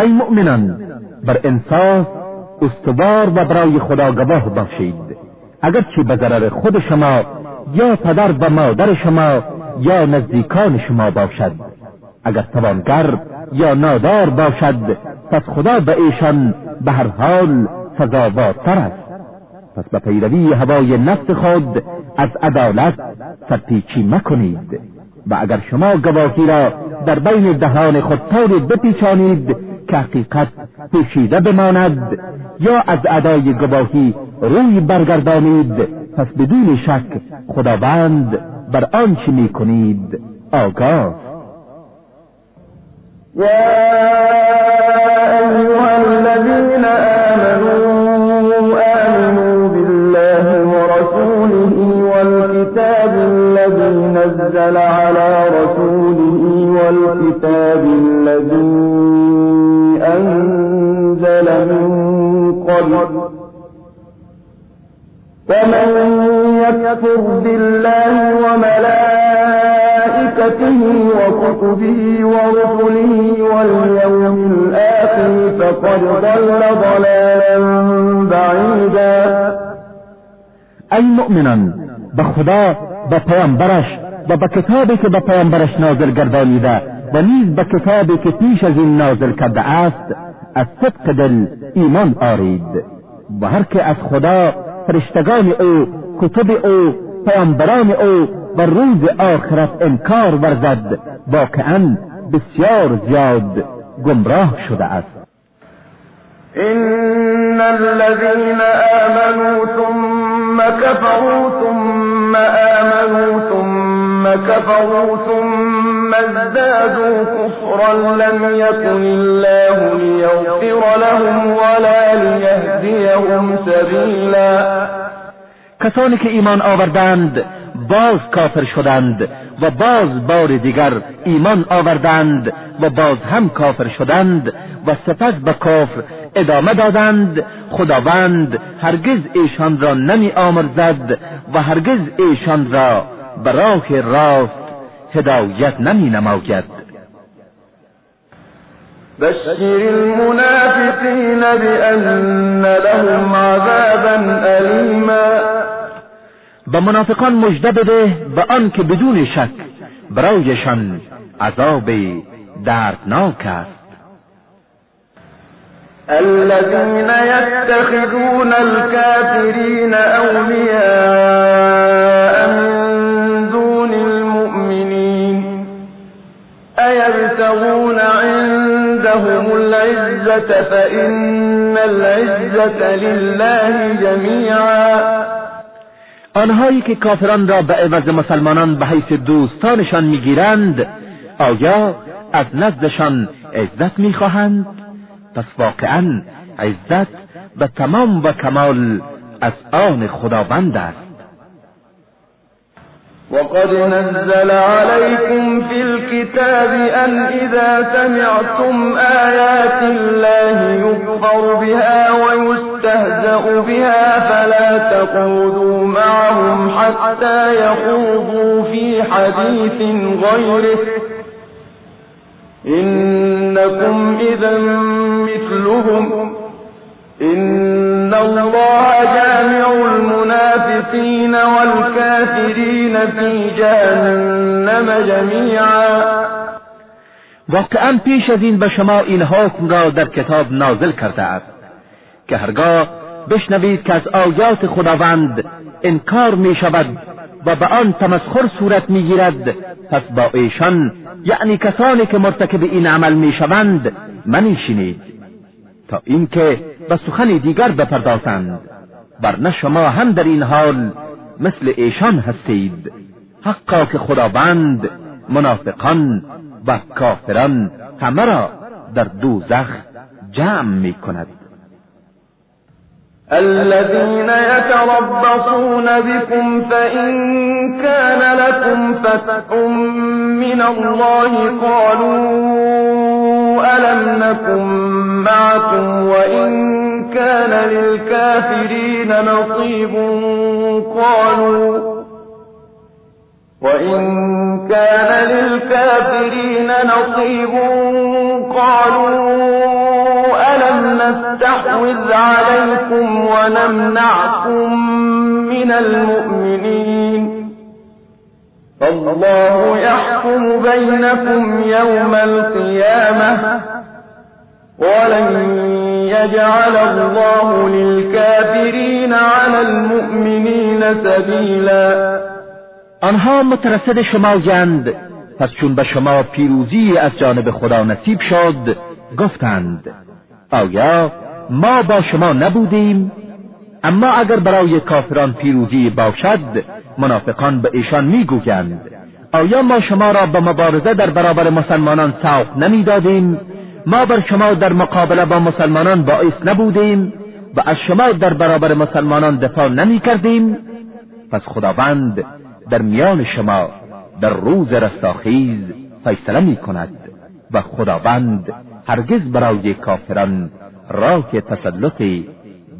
ای مؤمنان بر انصاف استوار و برای خدا گواه باشید اگرچه به ضرر خود شما یا پدر و مادر شما یا نزدیکان شما باشد. اگر توانگر یا نادار باشد پس خدا به ایشان به هر حال سزاوارتر است. پس به پیروی هوای نفس خود از عدالت سرپیچی مکنید. و اگر شما گواهی را در بین دهان خود طوری بپیچانید که حقیقت پوشیده بماند یا از ادای گواهی روی برگردانید پس بدون شک خداوند بر آنچه می کنید آگاه. ومن يكفر بالله وملائكته وكتبه ورسله واليوم الآخر فقد ضل ضلالا بعيدا. ای مؤمنان به خدا به و به کتابی که به پیامبرش نازل گردانیده و نیز به کتابی که پیش از این نازل کرده است از صدق دل ایمان آرید. و هر که از خدا فرشتگان او کتب او پیامبران او و روز آخرت انکار ورزد. واقعا بسیار زیاد گمراه شده است. إن الذين آمنوا ثم كفروا ثم آمنوا ثم كفروا ثم ازدادوا كفرا لم يكن الله ليغفر لهم ولا ليهديهم سبيلا کسانی که ایمان آوردند باز کافر شدند و باز بار دیگر ایمان آوردند و باز هم کافر شدند و سپس به کفر ادامه دادند. خداوند هرگز ایشان را نمی آمرزد و هرگز ایشان را به راه راست هدایت نمی نماید بشر المنافقين بأن لهم عذابا أليما به منافقان مژده بده به آن که بدون شک برایشان عذاب دردناک است. الذين يتخذون الكافرين أولياء أيبتغون عندهم العزة فإن العزة لله جميعا. آنهایی که کافران را به عوض مسلمانان به حیث دوستانشان می‌گیرند آیا از نزدشان عزت می‌خواهند؟ پس واقعا عزت و تمام و کمال از آن خداوند است. وقد نزل عليكم في الكتاب أن إذا سمعتم آيات الله يكفر بها ويستهزأ بها فلا تقودوا معهم حتى يخوضوا في حديث غيره. إنكم إذا مثلهم. إن الله جامع المنافقين والكافرين في جهنم جميعا. واقعا پیش از این به شما این حکم را در کتاب نازل کرده است که هرگاه بشنوید که از آیات خداوند انکار می شود و به آن تمسخر صورت می گیرد پس با ایشان یعنی کسانی که مرتکب این عمل می شوند منیشینید تا اینکه به سخن دیگر بپردازند. ورنه شما هم در این حال مثل ایشان هستید. حقا که خداوند منافقان و کافران همه را در دوزخ جمع می کند الذين يتربصون بكم فإن كان لكم فتح من الله قالوا ألم نكن معكم وإن كان للكافرين نصيب. قالوا وإن كان للكافرين نصيب قالوا ألم نستحوذ عليكم ونمنعكم من المؤمنين؟ فالله يحكم بينكم يوم القيامة ولن يجعل الله للكافرين على المؤمنين سبيلا. آنها مترصد شمایند پس چون به شما پیروزی از جانب خدا نصیب شد گفتند آیا ما با شما نبودیم؟ اما اگر برای کافران پیروزی باشد منافقان به ایشان می‌گویند آیا ما شما را به مبارزه در برابر مسلمانان سوق نمی‌دادیم؟ ما بر شما در مقابله با مسلمانان باعث نبودیم و از شما در برابر مسلمانان دفاع نمی کردیم. پس خداوند در میان شما در روز رستاخیز فیصله می کند و خداوند هرگز برای کافران راه تسلطی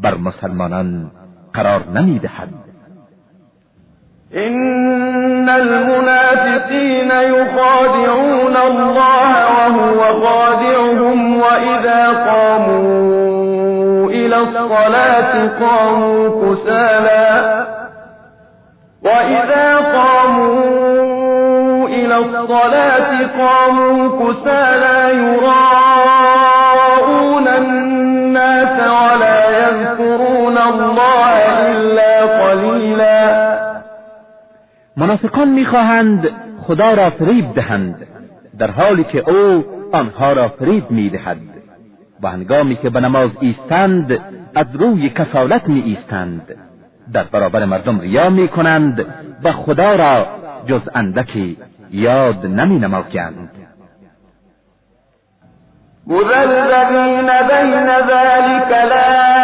بر مسلمانان قرار نمی دهد. إن المنافقين يخادعون الله وهو خادعهم وإذا قاموا إلى الصلاة قاموا كسالا. وإذا قاموا إلى الصلاة قاموا كسالا يراءون منافقان می‌خواهند خدا را فریب دهند در حالی که او آنها را فریب می‌دهد. و هنگامی که به نماز ایستند از روی کسالت می ایستند در برابر مردم ریا می کنند و خدا را جز اندکی یاد نمی نمایند مذبذبین بین ذلك لا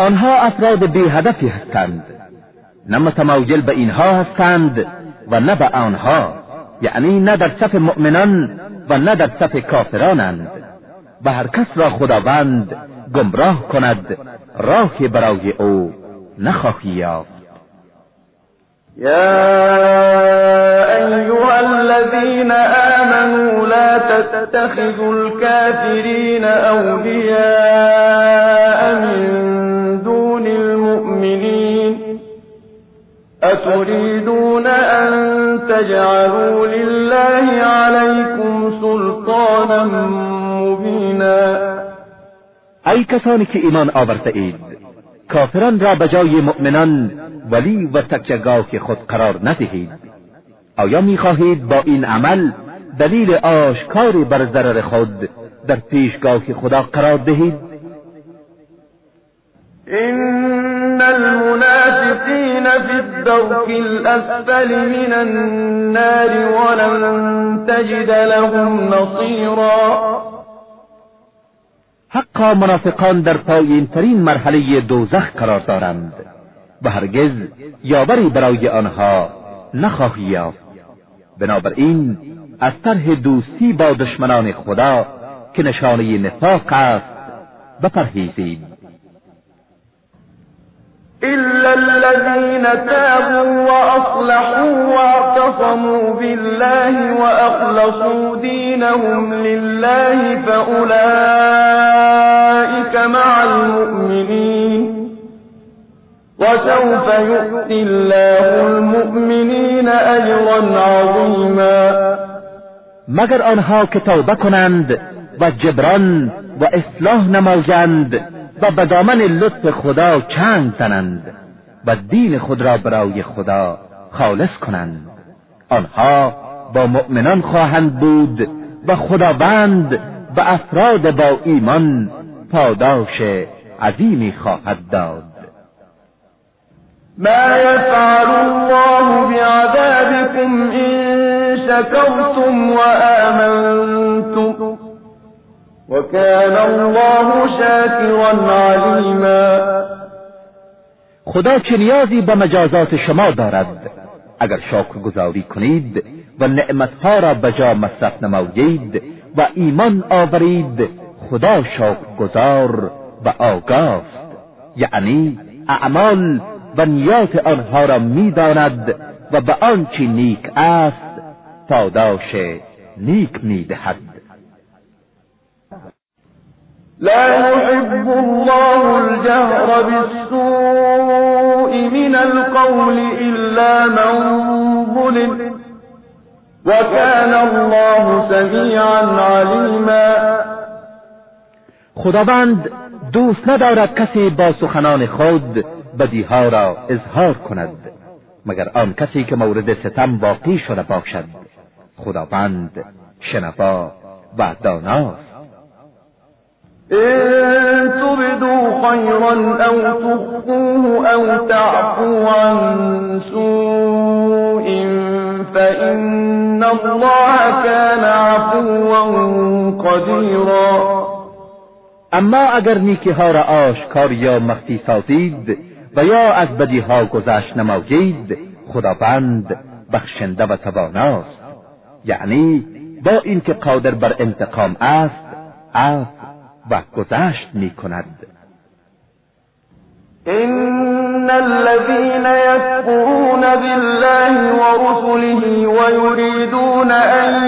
آنها افراد بی هدفی هستند. نه متمایل به اینها هستند و نه به آنها یعنی نه در صف مؤمنان و نه در صف کافرانند. و هر کس را خداوند گمراه کند راهی برای او نخواهی یافت. يا أيها الذين آمنوا لا تتخذوا الكافرين أولياء من أتريدون أن تجعلوا لله عليكم سلطانا مبينا. ای کسانی که ایمان آورده اید کافران را به جای مؤمنان ولی و تکیهگاه خود قرار ندهید. آیا می‌خواهید با این عمل دلیل آشکاری بر ضرر خود در پیشگاه خدا قرار دهید؟ إن المنافقين في الدرك الأسفل من النار ولن تجد لهم نصيرا. حقا منافقان در پایین ترین مرحله دوزخ قرار دارند و هرگز یاوری برای آنها نخواهی یافت. بنابراین از طرح دوستی با دشمنان خدا که نشانه نفاق است بپرهیزید. إلا الذين تابوا وأصلحوا واعتصموا بالله وأخلصوا دينهم لله فأولئك مع المؤمنين وسوف يؤتي الله المؤمنین أجرا عظيما مگر آنها که توبه کنند و جبران و اصلاح و به دامن لطف خدا چنگ زنند و دین خود را برای خدا خالص کنند. آنها با مؤمنان خواهند بود و خداوند و افراد با ایمان پاداش عظیمی خواهد داد. ما يفعل الله بعذابكم إن شكرتم وآمنتم. وكان الله شاكرا عليما. خدا چه نیازی به مجازات شما دارد؟ اگر شکر گذاری کنید و نعمتها را به جا مصرف نمایید و ایمان آورید خدا شکر گذار و آگاست. یعنی اعمال و نیات آنها را می‌داند و به آنچه نیک است پاداش نیک می‌دهد. لا يحب الله الجهر بالسوء من القول إلا من ظلم. وكان الله سميعا عليما. خداوند دوست ندارد کسی با سخنان خود بدیها را اظهار کند مگر آن کسی که مورد ستم واقع شده باشد. خداوند شنوا و داناست. إن تبدوا خيرا أو تخفوه أو تعفو عن سوء فإن الله كان عفوا قديرا. اما اگر نیکی ها را آشکار یا مخفی سازید و یا از بدی ها گذشت نمایید خداوند بخشنده و تواناست. یعنی با اینکه قادر بر انتقام است عفو و گذشت می کند إن الذين يكفرون بالله ورسله ويريدون أن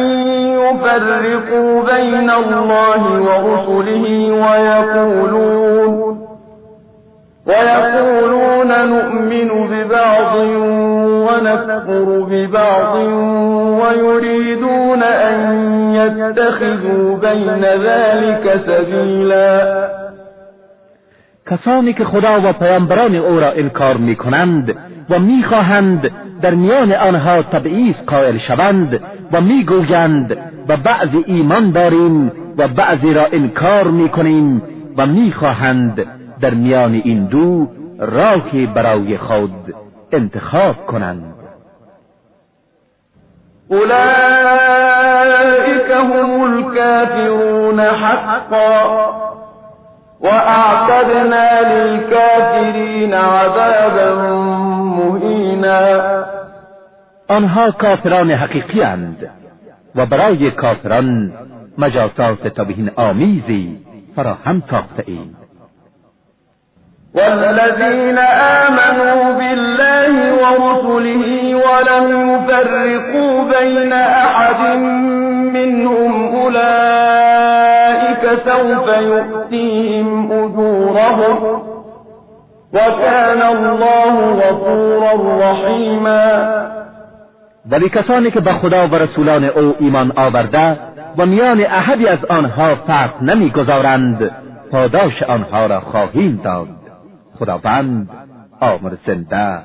يفرقوا بين الله ورسله ويقولون ويقولون نؤمن ببعض ونكفر ببعض ويريدون يتخذوا بين ذلك سبيلا. کسانی که خدا و پیامبران او را انکار می کنند و می‌خواهند در میان آنها تبعیض قائل شوند و می‌گویند و بعضی ایمان داریم و بعضی را انکار می‌کنیم و می‌خواهند در میان این دو راهی برای خود انتخاب کنند. أولئك هم الكافرون حقا وأعتدنا للكافرين عذابا مهینا آنها کافران حقیقی اند و برای کافران مجازات تبهین آمیزی فراهم ساخته ایم. والذين آمنوا بالله ورسله ولم يفرقوا بين أحد سوف يؤتيهم أجورهم. وكان الله غفورا رحيما. ولی کسانی که به خدا و رسولان او ایمان آورده و میان احدی از آنها فرق نمی‌گذارند پاداش آنها را خواهیم داد. خداوند آمر زنده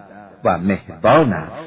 و مهربان است.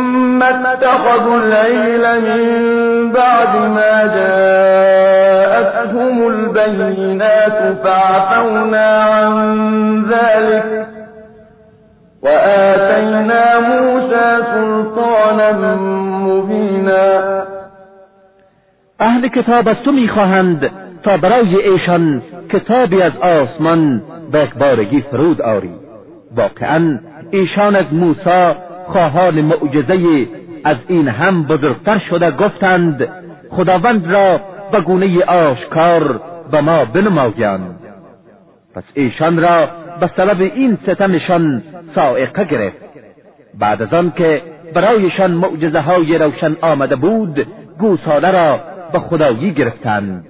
اتخذوا العيل من بعد ما جاءتهم البينات فعفونا عن ذلك وآتينا موسى سلطانا مبینا أهل کتاب از تو میخواهند تا برای ایشان کتابی از آسمان به بارگی فرود آری. واقعا ایشان از موسی خواهان معجزه از این هم بزرگتر شده گفتند خداوند را به گونه آشکار به ما بنمایند پس ایشان را به سبب این ستمشان سائقه گرفت. بعد از آن که برایشان معجزه های روشن آمده بود گوساله را به خدایی گرفتند.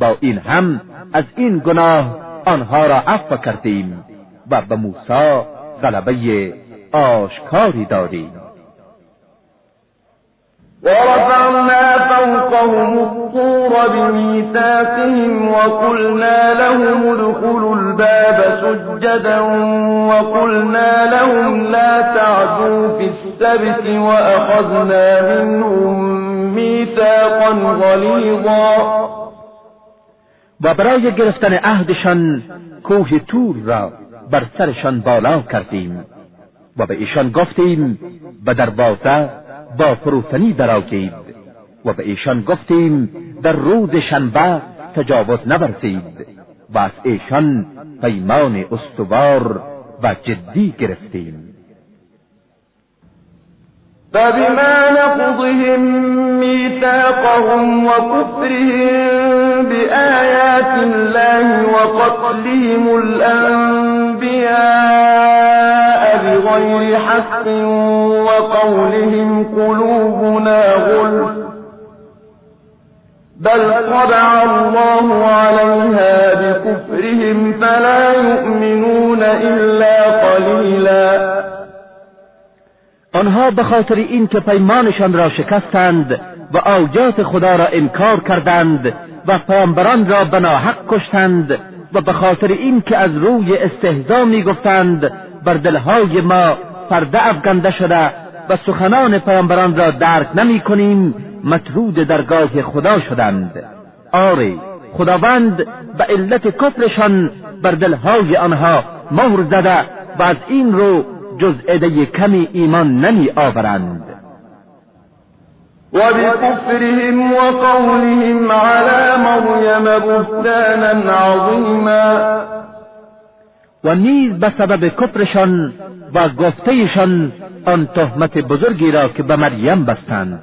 با این هم از این گناه آنها را عفو کردیم و به موسی غلبه آشکاری دادیم ورفعنا فوقهم الطور بميثاقهم وقلنا لهم ادخلوا الباب سجدا وقلنا لهم لا تعدوا في السبت وأخذنا منهم ميثاقا غليظا. و برای گرفتن عهدشان کوه تور را بر سرشان بالا کردیم. و به ایشان گفتیم به دروازه با فروتنی درآگید و به ایشان گفتیم در روز شنبه تجاوز نورزید و از ایشان پیمان استوار و جدی گرفتیم. فبما نقضهم ميثاقهم وكفرهم بآيات الله وقتلهم الأنبياء بغير حق وقولهم قلوبنا غلف. بل طبع الله عليها بكفرهم فلا يؤمنون إلا قليلا. آنها به خاطر این که پیمانشان را شکستند و آیات خدا را انکار کردند و پیامبران را به ناحق کشتند و به خاطر این که از روی استهزا می‌گفتند بر دلهای ما پرده افکنده شده و سخنان پیامبران را درک نمی کنیم مطرود درگاه خدا شدند. آری خداوند به علت کفرشان بر دلهای آنها مهر زده و از این رو جز عده کمی ایمان نمی آورند. و بكفرهم وقولهم على مریم بهتانا عظیما. و نیز به سبب کفرشان و گفتهشان آن تهمت بزرگی را که به مریم بستند.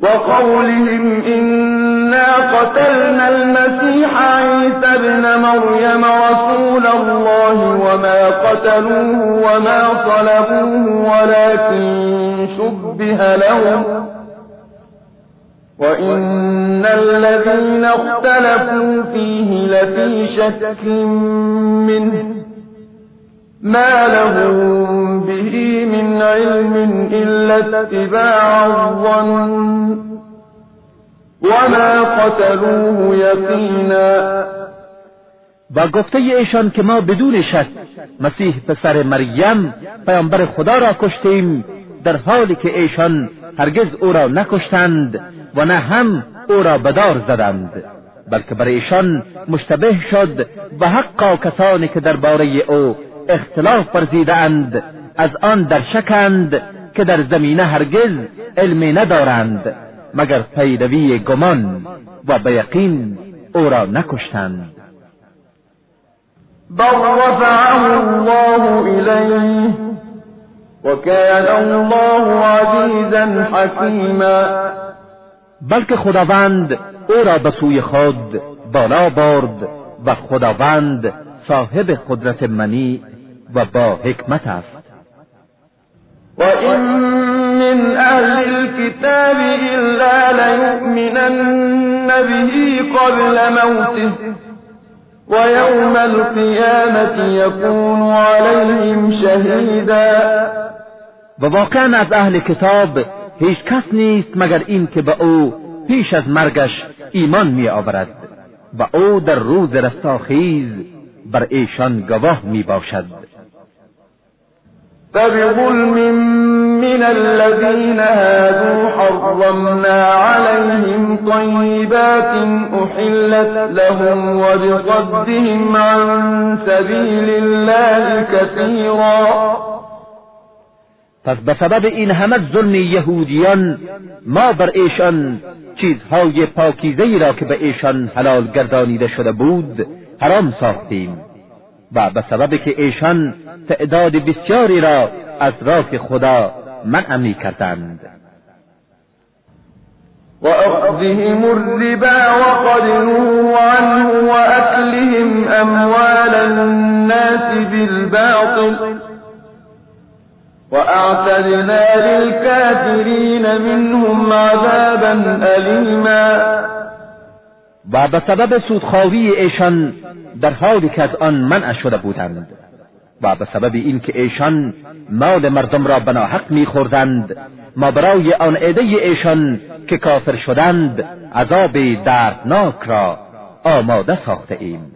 وقولهم إنا قتلنا المسيح عيسى ابن مريم رسول الله وما قتلوه وما صلبوه ولكن شبه لهم وإن الذين اختلفوا فيه لفي شك منه ما لهم به من علم إلا اتباع الظن وما قتلوه یقینا گفته ایشان که ما بدون شک مسیح پسر مریم پیامبر خدا را کشتیم در حالی که ایشان هرگز او را نکشتند و نه هم او را بدار زدند بلکه برای ایشان مشتبه شد و حقا کسانی که درباره او اختلاف اند از آن در شکند که در زمینه هرگز علمی ندارند مگر پیروی گمان و به یقین او را نکشتند. بل رفعه الله الیه وكان الله عزیزا حکیما بلکه خداوند او را به سوی خود بالا برد و خداوند صاحب قدرت منی و با حکمت است. و این من أهل الكتاب إلا ليؤمنن به قبل موته ويوم القيامة يكون عليهم شهيدا و واقعا از اهل کتاب هیچ کس نیست مگر این که به او پیش از مرگش ایمان می آورد و او در روز رستاخیز بر ایشان گواه می باشد فبظلم من الذين هادوا حرمنا عليهم طيبات أحلت لهم وبصدهم عن سبيل الله كثيرا پس به سبب این همه ظلم یهودیان ما بر ایشان چیزهای پاکیزه را که به ایشان حلال گردانیده شده بود حرام ساختیم. و به سبب که ایشان تعداد بسیاری را از راه خدا منع می کردند وأخذهم الربا وقد نهوا عنه وأكلهم أموال الناس بالباطل. وأعتدنا للكافرين منهم عذابا أليما. و به سبب سودخواهی ایشان در حالی که از آن منع شده بودند و به سبب اینکه ایشان مال مردم را بناحق میخوردند ما برای آن عده ایشان که کافر شدند عذاب دردناک را آماده ساخته ایم.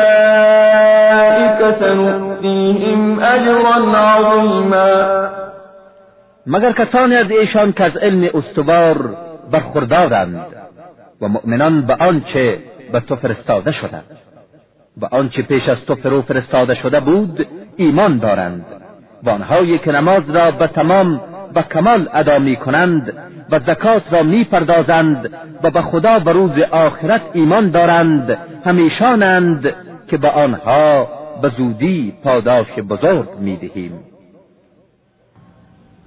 سنؤتيهم أجرا عظيما. مگر کسانی از ایشان که از علم استوار برخوردارند و مؤمنان به آنچه به تو فرستاده شده و آنچه پیش از تو فرو فرستاده شده بود ایمان دارند و آنهایی که نماز را به تمام و کمال ادا می کنند و زکات را می پردازند و به خدا و روز آخرت ایمان دارند همیشانند که به آنها به زودی پاداش بزرگ می دهیم.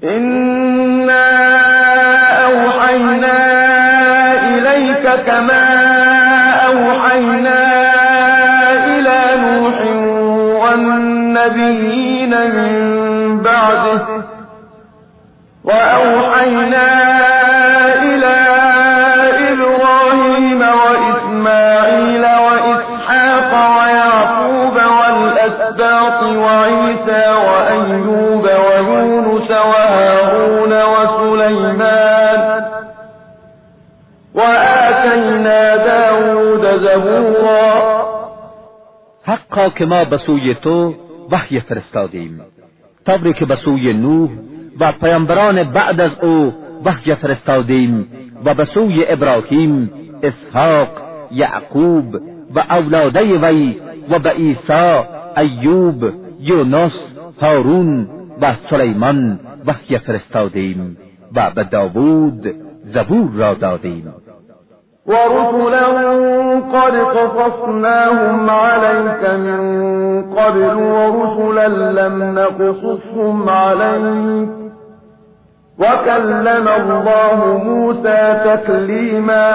إنا أوحينا إليك كما أوحينا إلى نوح والنبيين من بعده. وأوحينا که ما به سوی تو وحی فرستادیم. طوری که به سوی نوح و پیامبران بعد از او وحی فرستادیم و به سوی ابراهیم اسحاق یعقوب و اولاده وی و به عیسی ایوب یونس هارون و سلیمان وحی فرستادیم و به داوود زبور را دادیم. ورسلا قد قصصناهم عليك من قبل ورسلا لم نقصصهم عليك وكلم الله موسى تكليما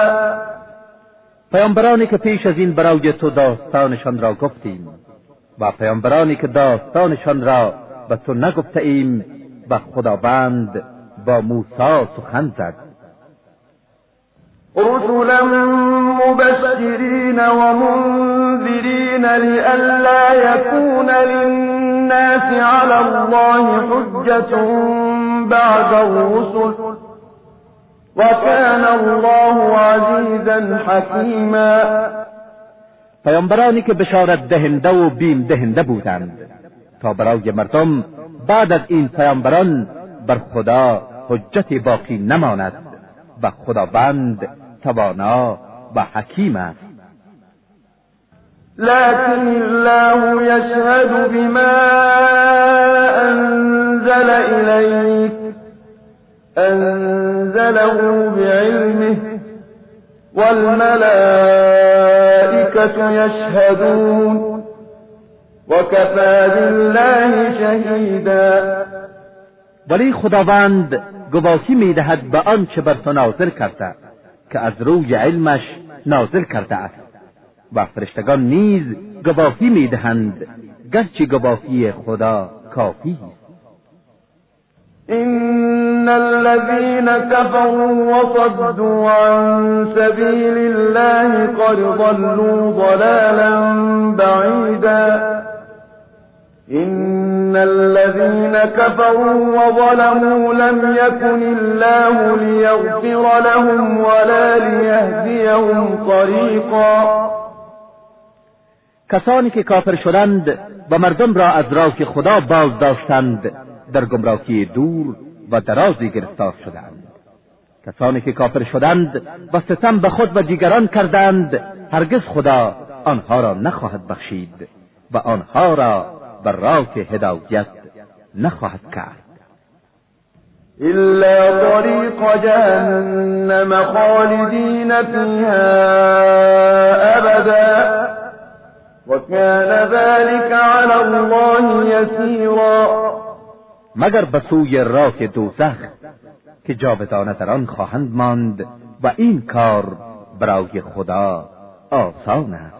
پیامبرانی که پیش از این برای تو داستانشان را گفتیم و پیامبرانی که داستانشان را به تو نگفته ایم و خداوند با موسی سخن زد. رسلا مبشرين ومنذرين لئلا يكون للناس على الله حجة بعد الرسل. وكان الله عزيزا حكيما. پیامبرانی که بشارت دهنده و بیم دهنده بودند. تا برای مردم بعد از این پیامبران بر خدا حجتی باقی نماند. و خداوند توانا و حکیم است. لكن الله يشهد بما أنزل إليك أنزله بعلمه والملائكة يشهدون وكفى بالله شهيدا. ولی خداوند گواهی می‌دهد به آنچه بر تو نازل کرده که از روی علمش نازل کرده است. و فرشتگان نیز گواهی می‌دهند گرچه گواهی خدا کافی إن الذين كفروا وصدوا عن سبيل الله قد ضلوا ضلالا بعيدا. الذين كفروا وظلموا لم يكن الله ليغفر لهم ولا ليهديهم طريقا. کسانی که کافر شدند و مردم را از راه خدا باز داشتند در گمراهی دور و درازی گرفتار شدند. کسانی که کافر شدند و ستم به خود و دیگران کردند هرگز خدا آنها را نخواهد بخشید و آنها را بر راه هدایت نخواهد کرد إلا طريق جهنم خالدين فيها أبدا وكان ذلك على الله يسيرا. مگر به سوی راه دوزخ که جاودانه در آن خواهند ماند و این کار برای خدا آسان است.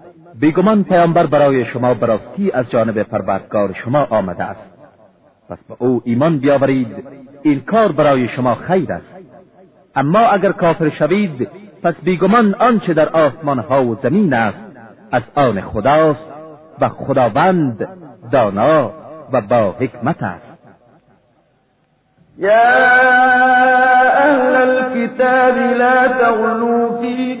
بیگمان پیامبر برای شما براستی از جانب پروردگار شما آمده است. پس به او ایمان بیاورید این کار برای شما خیر است. اما اگر کافر شوید پس بیگمان آنچه در آسمان ها و زمین است از آن خداست و خداوند دانا و با حکمت است. يا أهل الكتاب لا تغلوا في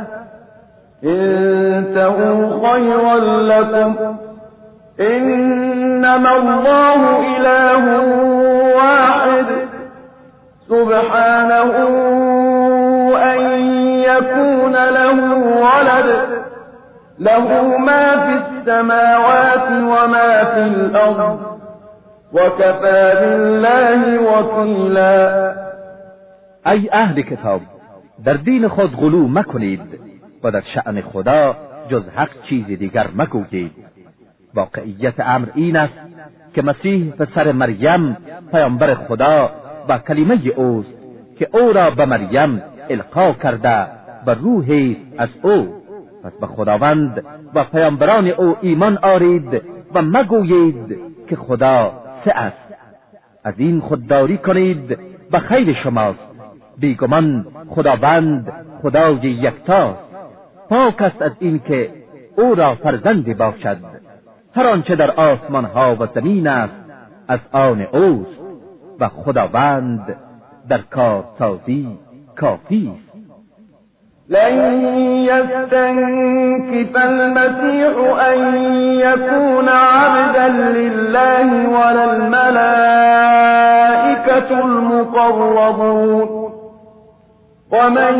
انتهوا خيرا لكم إنما الله إله واحد سبحانه أن يكون له ولد له ما في السماوات وما في الأرض وكفى بالله وكيلا ای أهل کتاب در دین خود غلو مکنید. و در شأن خدا جز حق چیز دیگر مگویید. واقعیت امر این است که مسیح پسر مریم پیامبر خدا و کلمه اوست که او را به مریم القا کرده و روحی از او. پس به خداوند و پیامبران او ایمان آرید و مگویید که خدا سه است. از این خودداری کنید و خیر شماست. بیگمان خداوند خدای یکتاست پاک است از اینکه او را فرزندی باشد. هر آنچه در آسمان ها و زمین است از آن اوست و خداوند در کارسازی کافی است. لن يستنكف المسيح أن يكون عبدا لله ولا الملائكة المقربون. ومن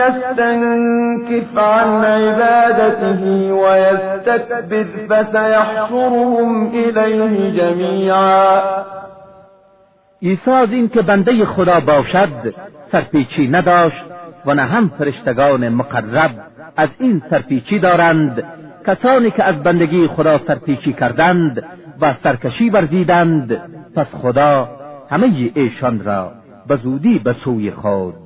يستنكف عن عبادته ويستكبر فسيحشرهم إليه جميعا. عیسی از این که بنده خدا باشد سرپیچی نداشت و نه هم فرشتگان مقرب از این سرپیچی دارند کسانی که از بندگی خدا سرپیچی کردند و سرکشی ورزیدند پس خدا همه ایشان را به زودی به سوی خود.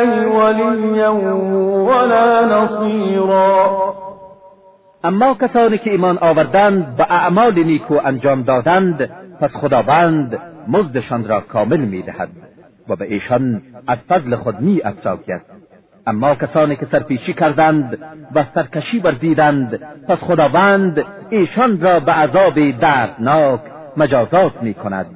الله وليا ولا نصيرا. اما کسانی که ایمان آوردند به اعمال نیکو انجام دادند پس خداوند مزدشان را کامل می‌دهد و به ایشان از فضل خود می افزاید اما کسانی که سرپیچی کردند و سرکشی ورزیدند پس خداوند ایشان را به عذاب دردناک مجازات می کند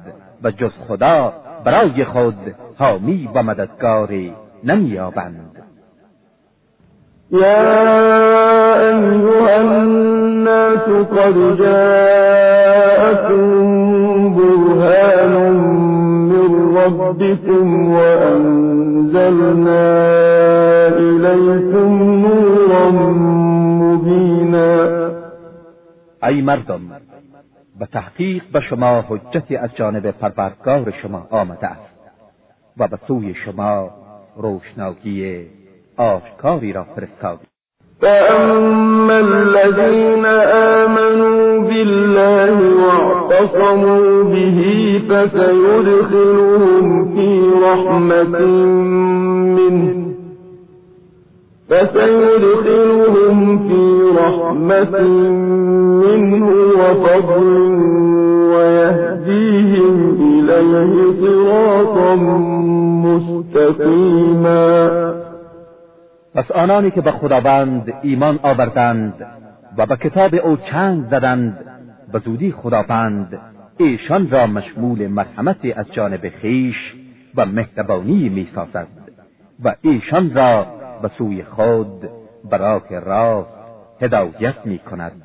و جز خدا برای خود حامی و مددگاری نمییابند. یا ایها الناس قد جاءكم برهان من ربكم وأنزلنا إليكم نورا مبینا. ای مردم به تحقیق به شما حجتی از جانب پروردگار شما آمده است و به سوی شما روشنایی آشکاری را فرستادیم. فأما الذين آمنوا بالله واعتصموا به فسيدخلهم في رحمة منه فسيدخلهم في رحمة منه وفضل ويهديهم إليه صراطا مستقيما. پس آنانی که به خداوند ایمان آوردند و به کتاب او چنگ زدند به زودی خداوند ایشان را مشمول مرحمتی از جانب خیش و مهربانی می‌سازد و ایشان را به سوی خود براک راست هدایت می کند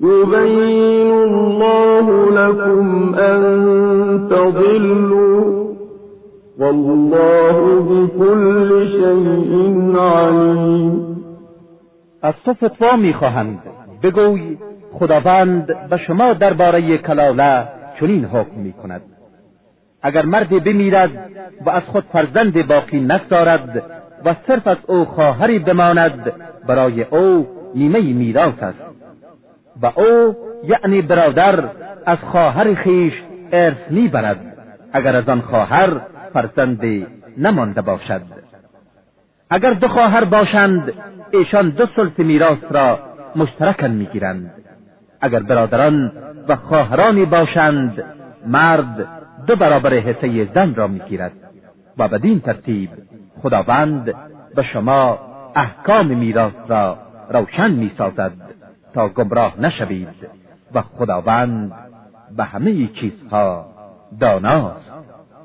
يبين الله لكم أن تضلوا والله بكل شيء عليم. از تو فتوا می‌خواهند بگوی خداوند به شما درباره کلاله چنین حکم می کند اگر مردی بمیرد و از خود فرزند باقی نگذارد و صرف از او خواهری بماند برای او نیمه میراث است. و او یعنی برادر از خواهر خیش ارث می‌برد. اگر از آن خواهر فرزندی نمانده باشد. اگر دو خواهر باشند ایشان دو سلس میراث را مشترکن می‌گیرند. اگر برادران و خواهرانی باشند مرد دو برابر حصه زن را می‌گیرد. و بدین ترتیب خداوند به شما احکام میراث را روشن می‌سازد. تا گمراه نشوید و خداوند به همه چیزها داناست.